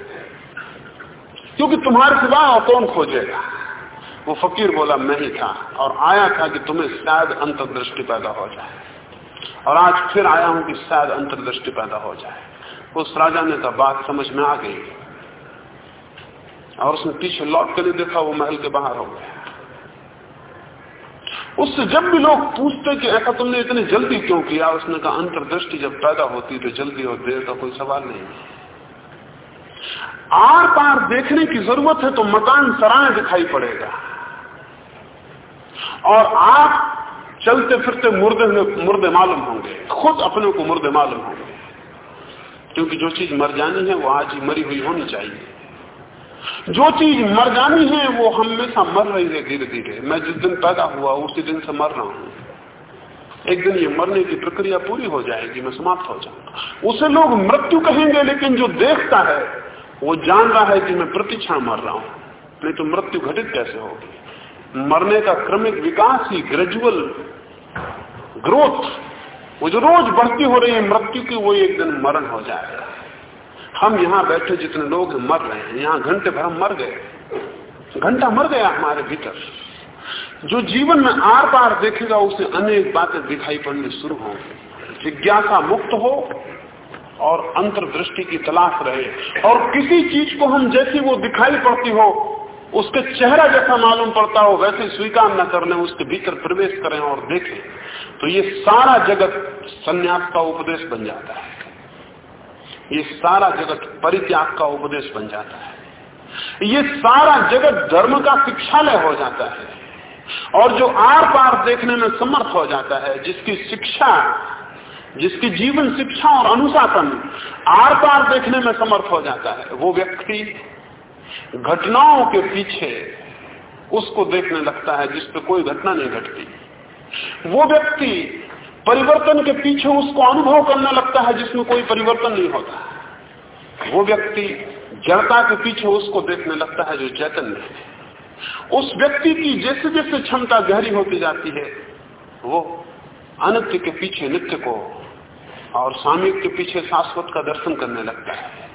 क्योंकि तुम्हारे सिवा और कौन खोजेगा? वो फकीर बोला, मैं ही था और आया था कि तुम्हें शायद अंतर्दृष्टि पैदा हो जाए। और आज फिर आया हूँ कि शायद अंतर्दृष्टि पैदा हो जाए। उस राजा ने कहा, बात समझ में आ गई। और उसने पीछे लौट कर देखा, वो महल के बाहर हो गया। उससे जब भी लोग पूछते कि, ऐसा तुमने इतनी जल्दी क्यों किया? उसने कहा, अंतर्दृष्टि जब पैदा होती तो जल्दी और देर का कोई सवाल नहीं आर पार देखने की ज़रूरत है तो मकान सराय दिखाई पड़ेगा। और आप चलते फिरते मुर्दे मुर्दे मालूम होंगे। खुद अपने को मुर्दे मालूम होंगे। क्योंकि जो चीज़ मर जानी है, वो आज ही मरी हुई होनी चाहिए। जो चीज़ मर जानी है, वो हमेशा मर रही है धीरे धीरे मैं जिस दिन पैदा हुआ, उसी दिन से मर रहा हूँ। एक दिन ये मरने की प्रक्रिया पूरी हो जाएगी, मैं समाप्त हो जाऊँगा। उसे लोग मृत्यु कहेंगे, लेकिन जो देखता है, वो जान रहा है कि मैं प्रतिक्षण मर रहा हूँ। नहीं तो मृत्यु घटित कैसे होगी? मरने का क्रमिक विकास ही ग्रेजुअल ग्रोथ वो जो रोज बढ़ती हो रही है, मृत्यु की, वो एक दिन मरण हो जाएगा। हम यहाँ बैठे, जितने लोग मर रहे हैं, यहाँ घंटे भर हम मर गए। घंटा मर गया हमारे भीतर। जो जीवन में आर पार देखेगा उसे अनेक बातें दिखाई पड़नी शुरू हो जिज्ञासा मुक्त हो और अंतर्दृष्टि की तलाश रहे। और किसी चीज़ को हम जैसी वो दिखाई पड़ती हो, उसके चेहरा जैसा मालूम पड़ता हो, वैसे स्वीकार न कर ले उसके भीतर प्रवेश करें और देखें। तो ये सारा जगत सन्यास का उपदेश बन जाता है। ये सारा जगत परित्याग का उपदेश बन जाता है। ये सारा जगत धर्म का शिक्षालय हो जाता है और जो आर पार देखने में समर्थ हो जाता है, जिसकी शिक्षा, जिसकी जीवन शिक्षा और अनुशासन आर पार देखने में समर्थ हो जाता है, वो व्यक्ति घटनाओं के पीछे उसको देखने लगता है जिस पर कोई घटना नहीं घटती। वो व्यक्ति परिवर्तन के पीछे उसको अनुभव करने लगता है जिसमें कोई परिवर्तन नहीं होता। वो व्यक्ति जड़ता के पीछे उसको देखने लगता है जो चैतन्य है। उस व्यक्ति की जैसे जैसे क्षमता गहरी होती जाती है, वो अनित्य के पीछे नित्य को और सामिक के पीछे शाश्वत का दर्शन करने लगता है।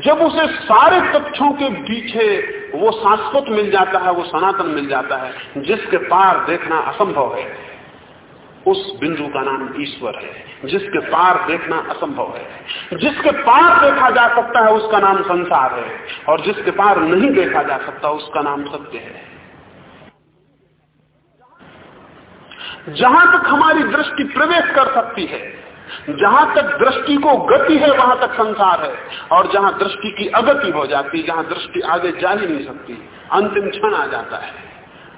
जब उसे सारे तथ्यों के पीछे वो शाश्वत मिल जाता है, वो सनातन मिल जाता है, जिसके पार देखना असंभव है। उस बिंदु का नाम ईश्वर है, जिसके पार देखना असंभव है। जिसके पार देखा जा सकता है, उसका नाम संसार है, और जिसके पार नहीं देखा जा सकता, उसका नाम सत्य है। जहाँ तक हमारी दृष्टि प्रवेश कर सकती है, जहाँ तक दृष्टि को गति है, वहाँ तक संसार है, और जहाँ दृष्टि की अगति हो जाती, जहाँ दृष्टि आगे जा ही नहीं सकती, अंतिम क्षण आ जाता है।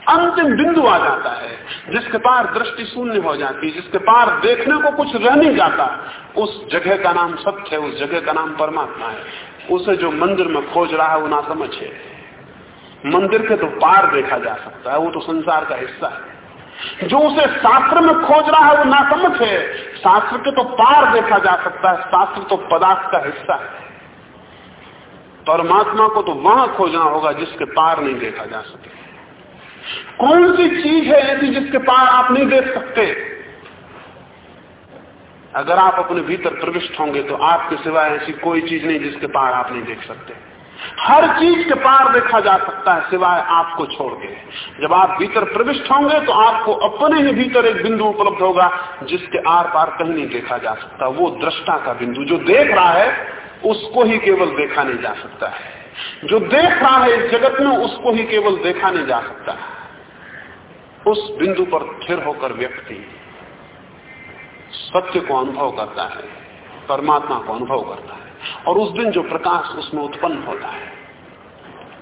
अंतिम बिंदु आ जाता है। जिसके पार दृष्टि शून्य हो जाती है जिसके पार देखने को कुछ रह नहीं जाता, उस जगह का नाम सत्य है, उस जगह का नाम परमात्मा है। उसे जो मंदिर में खोज रहा है, वो ना समझ है। मंदिर के तो पार देखा जा सकता है, वो तो संसार का हिस्सा है। जो उसे शास्त्र में खोज रहा है, वो ना समझ है। शास्त्र के तो पार देखा जा सकता है, शास्त्र तो पदार्थ का हिस्सा है। परमात्मा को तो वहाँ खोजना होगा जिसके पार नहीं देखा जा सके। कौन सी चीज़ है ऐसी जिसके पार आप नहीं देख सकते? अगर आप अपने भीतर प्रविष्ट होंगे तो आपके सिवाय ऐसी कोई चीज़ नहीं जिसके पार आप नहीं देख सकते। हर चीज़ के पार देखा जा सकता है, सिवाय आपको छोड़ के। जब आप भीतर प्रविष्ट होंगे तो आपको अपने ही भीतर एक बिंदु उपलब्ध होगा, जिसके आर पार कहीं नहीं देखा जा सकता। वो दृष्टा का बिंदु। जो देख रहा है, उसको ही केवल देखा नहीं जा सकता है। जो देख रहा है इस जगत में, उसको ही केवल देखा नहीं जा सकता। उस बिंदु पर स्थिर होकर व्यक्ति सत्य को अनुभव करता है, परमात्मा को अनुभव करता है, और उस दिन जो प्रकाश उसमें उत्पन्न होता है,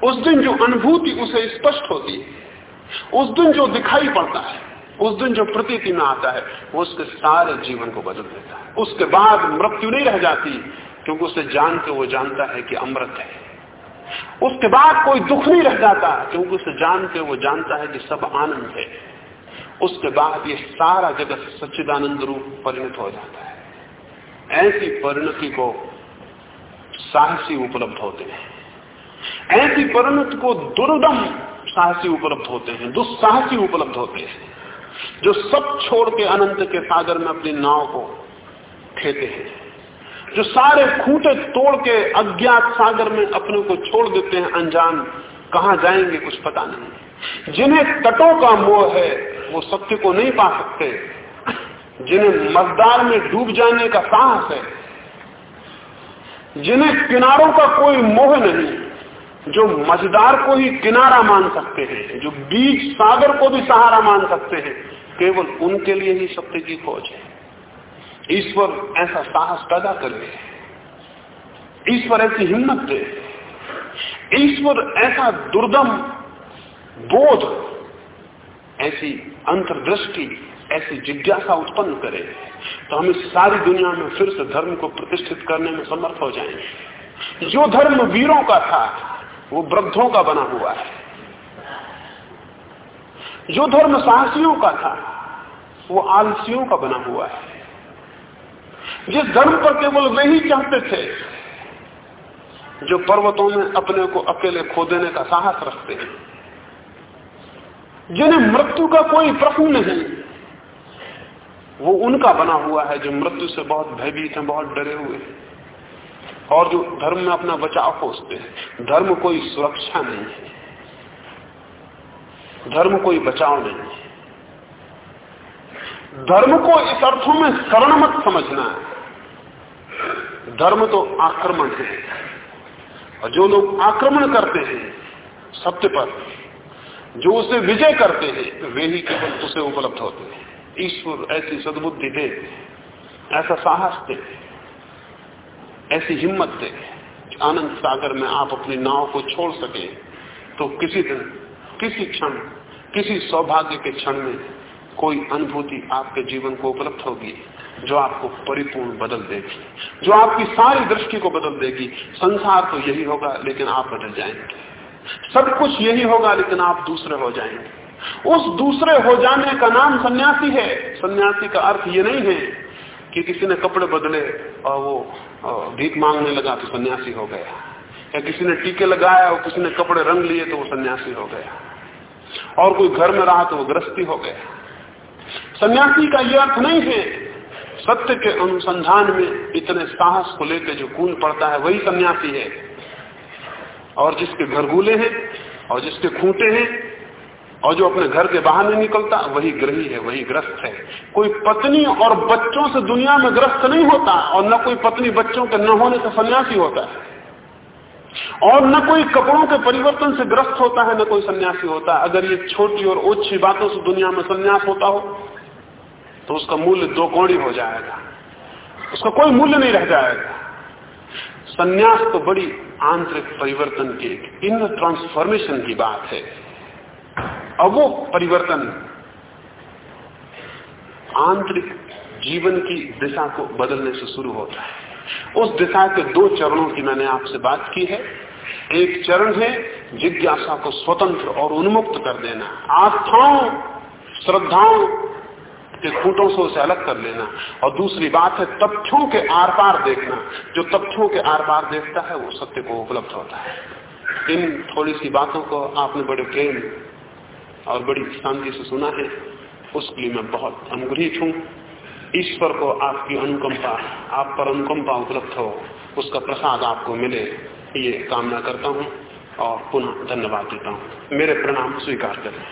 उस दिन जो अनुभूति उसे स्पष्ट होती है, उस दिन जो दिखाई पड़ता है, उस दिन जो प्रतीति में आता है, वो उसके सारे जीवन को बदल देता है। उसके बाद मृत्यु नहीं रह जाती, क्योंकि उसे जान के वो जानता है कि अमृत है। उसके बाद कोई दुख नहीं रह जाता, क्योंकि उसे जान के वो जानता है कि सब आनंद है। उसके बाद ये सारा जगत सच्चिदानंद रूप परिणत हो जाता है। ऐसी परिणति को साहसी उपलब्ध होते हैं। ऐसी परिणति को दुर्दम साहसी उपलब्ध होते हैं, दुस्साहसी उपलब्ध होते हैं, जो सब छोड़ के अनंत के सागर में अपनी नाव को खेते हैं। जो सारे खूंटे तोड़ के अज्ञात सागर में अपने को छोड़ देते हैं, अनजान कहा जाएँगे कुछ पता नहीं। जिन्हें तटों का मोह है, वो सत्य को नहीं पा सकते। जिन्हें मजदार में डूब जाने का साहस है, जिन्हें किनारों का कोई मोह नहीं, जो मजदार को ही किनारा मान सकते हैं, जो बीच सागर को भी सहारा मान सकते हैं, केवल उनके लिए ही सत्य की खोज है। ईश्वर ऐसा साहस पैदा करे ईश्वर ऐसी हिम्मत दे। ईश्वर ऐसा दुर्दम बोध, ऐसी अंतर्दृष्टि, ऐसी जिज्ञासा उत्पन्न करे तो हम इस सारी दुनिया में फिर से धर्म को प्रतिष्ठित करने में समर्थ हो जाएँगे। जो धर्म वीरों का था, वो वृद्धों का बना हुआ है। जो धर्म साहसियों का था, वो आलसियों का बना हुआ है। जिस धर्म पर केवल वे ही चाहते थे, जो पर्वतों में अपने को अकेले खो देने का साहस रखते हैं। जिन्हें मृत्यु का कोई प्रश्न नहीं, वो उनका बना हुआ है जो मृत्यु से बहुत भयभीत है, बहुत डरे हुए हैं, और जो धर्म में अपना बचाव खोजते हैं। धर्म कोई सुरक्षा नहीं है। धर्म कोई बचाव नहीं है। धर्म को इस अर्थों में शरण मत समझना है। धर्म तो आक्रमण है। और जो लोग आक्रमण करते हैं, सत्य पर, जो उसे विजय करते हैं, वे ही केवल उसे उपलब्ध होते हैं। ईश्वर ऐसी सदबुद्धि दे, ऐसा साहस दे, ऐसी हिम्मत दे आनंद सागर में आप अपनी नाव को छोड़ सके तो किसी दिन, किसी क्षण, किसी सौभाग्य के क्षण में कोई अनुभूति आपके जीवन को उपलब्ध होगी। जो आपको परिपूर्ण बदल देगी, जो आपकी सारी दृष्टि को बदल देगी। संसार तो यही होगा, लेकिन आप बदल जाएँगे। सब कुछ यही होगा, लेकिन आप दूसरे हो जाएँगे। उस दूसरे हो जाने का नाम सन्यासी है। सन्यासी का अर्थ ये नहीं है कि किसी ने कपड़े बदले और वो भीख मांगने लगा तो सन्यासी हो गया। या किसी ने टीके लगाया और किसी ने कपड़े रंग लिए तो वो सन्यासी हो गया। और कोई घर में रहा तो वो गृहस्थी हो गया। सन्यासी का ये अर्थ नहीं है सत्य के अनुसंधान में इतने साहस को लेकर जो कून पड़ता है, वही सन्यासी है। और जिसके घरगुले हैं, और जिसके खूंटे हैं, और जो अपने घर के बाहर नहीं निकलता, वही ग्रही है, वही ग्रस्त है। कोई पत्नी और बच्चों से दुनिया में ग्रस्त नहीं होता, और न कोई पत्नी बच्चों के न होने से सन्यासी होता है। और न कोई कपड़ों के परिवर्तन से ग्रस्त होता है, न कोई सन्यासी होता। है अगर ये छोटी और ओछी बातों से दुनिया में सन्यास होता हो तो उसका मूल्य दो कौड़ी हो जाएगा। उसका कोई मूल्य नहीं रह जाएगा। सन्यास तो बड़ी आंतरिक परिवर्तन की इन ट्रांसफॉर्मेशन की बात है। अब वो परिवर्तन आंतरिक जीवन की दिशा को बदलने से शुरू होता है। उस दिशा के दो चरणों की मैंने आपसे बात की है। एक चरण है, जिज्ञासा को स्वतंत्र और उन्मुक्त कर देना। आस्थाओं, श्रद्धाओं के खूटों से उसे अलग कर लेना। और दूसरी बात है तथ्यों के आर पार देखना। जो तथ्यों के आर पार देखता है, वो सत्य को उपलब्ध होता है। इन थोड़ी सी बातों को आपने बड़े प्रेम और बड़ी शांति से सुना है। उसके लिए मैं बहुत अनुग्रहित हूँ। ईश्वर को आपकी अनुकंपा, आप पर अनुकंपा उपलब्ध हो, उसका प्रसाद आपको मिले, ये कामना करता हूँ और पुनः धन्यवाद देता हूँ। मेरे प्रणाम स्वीकार करें।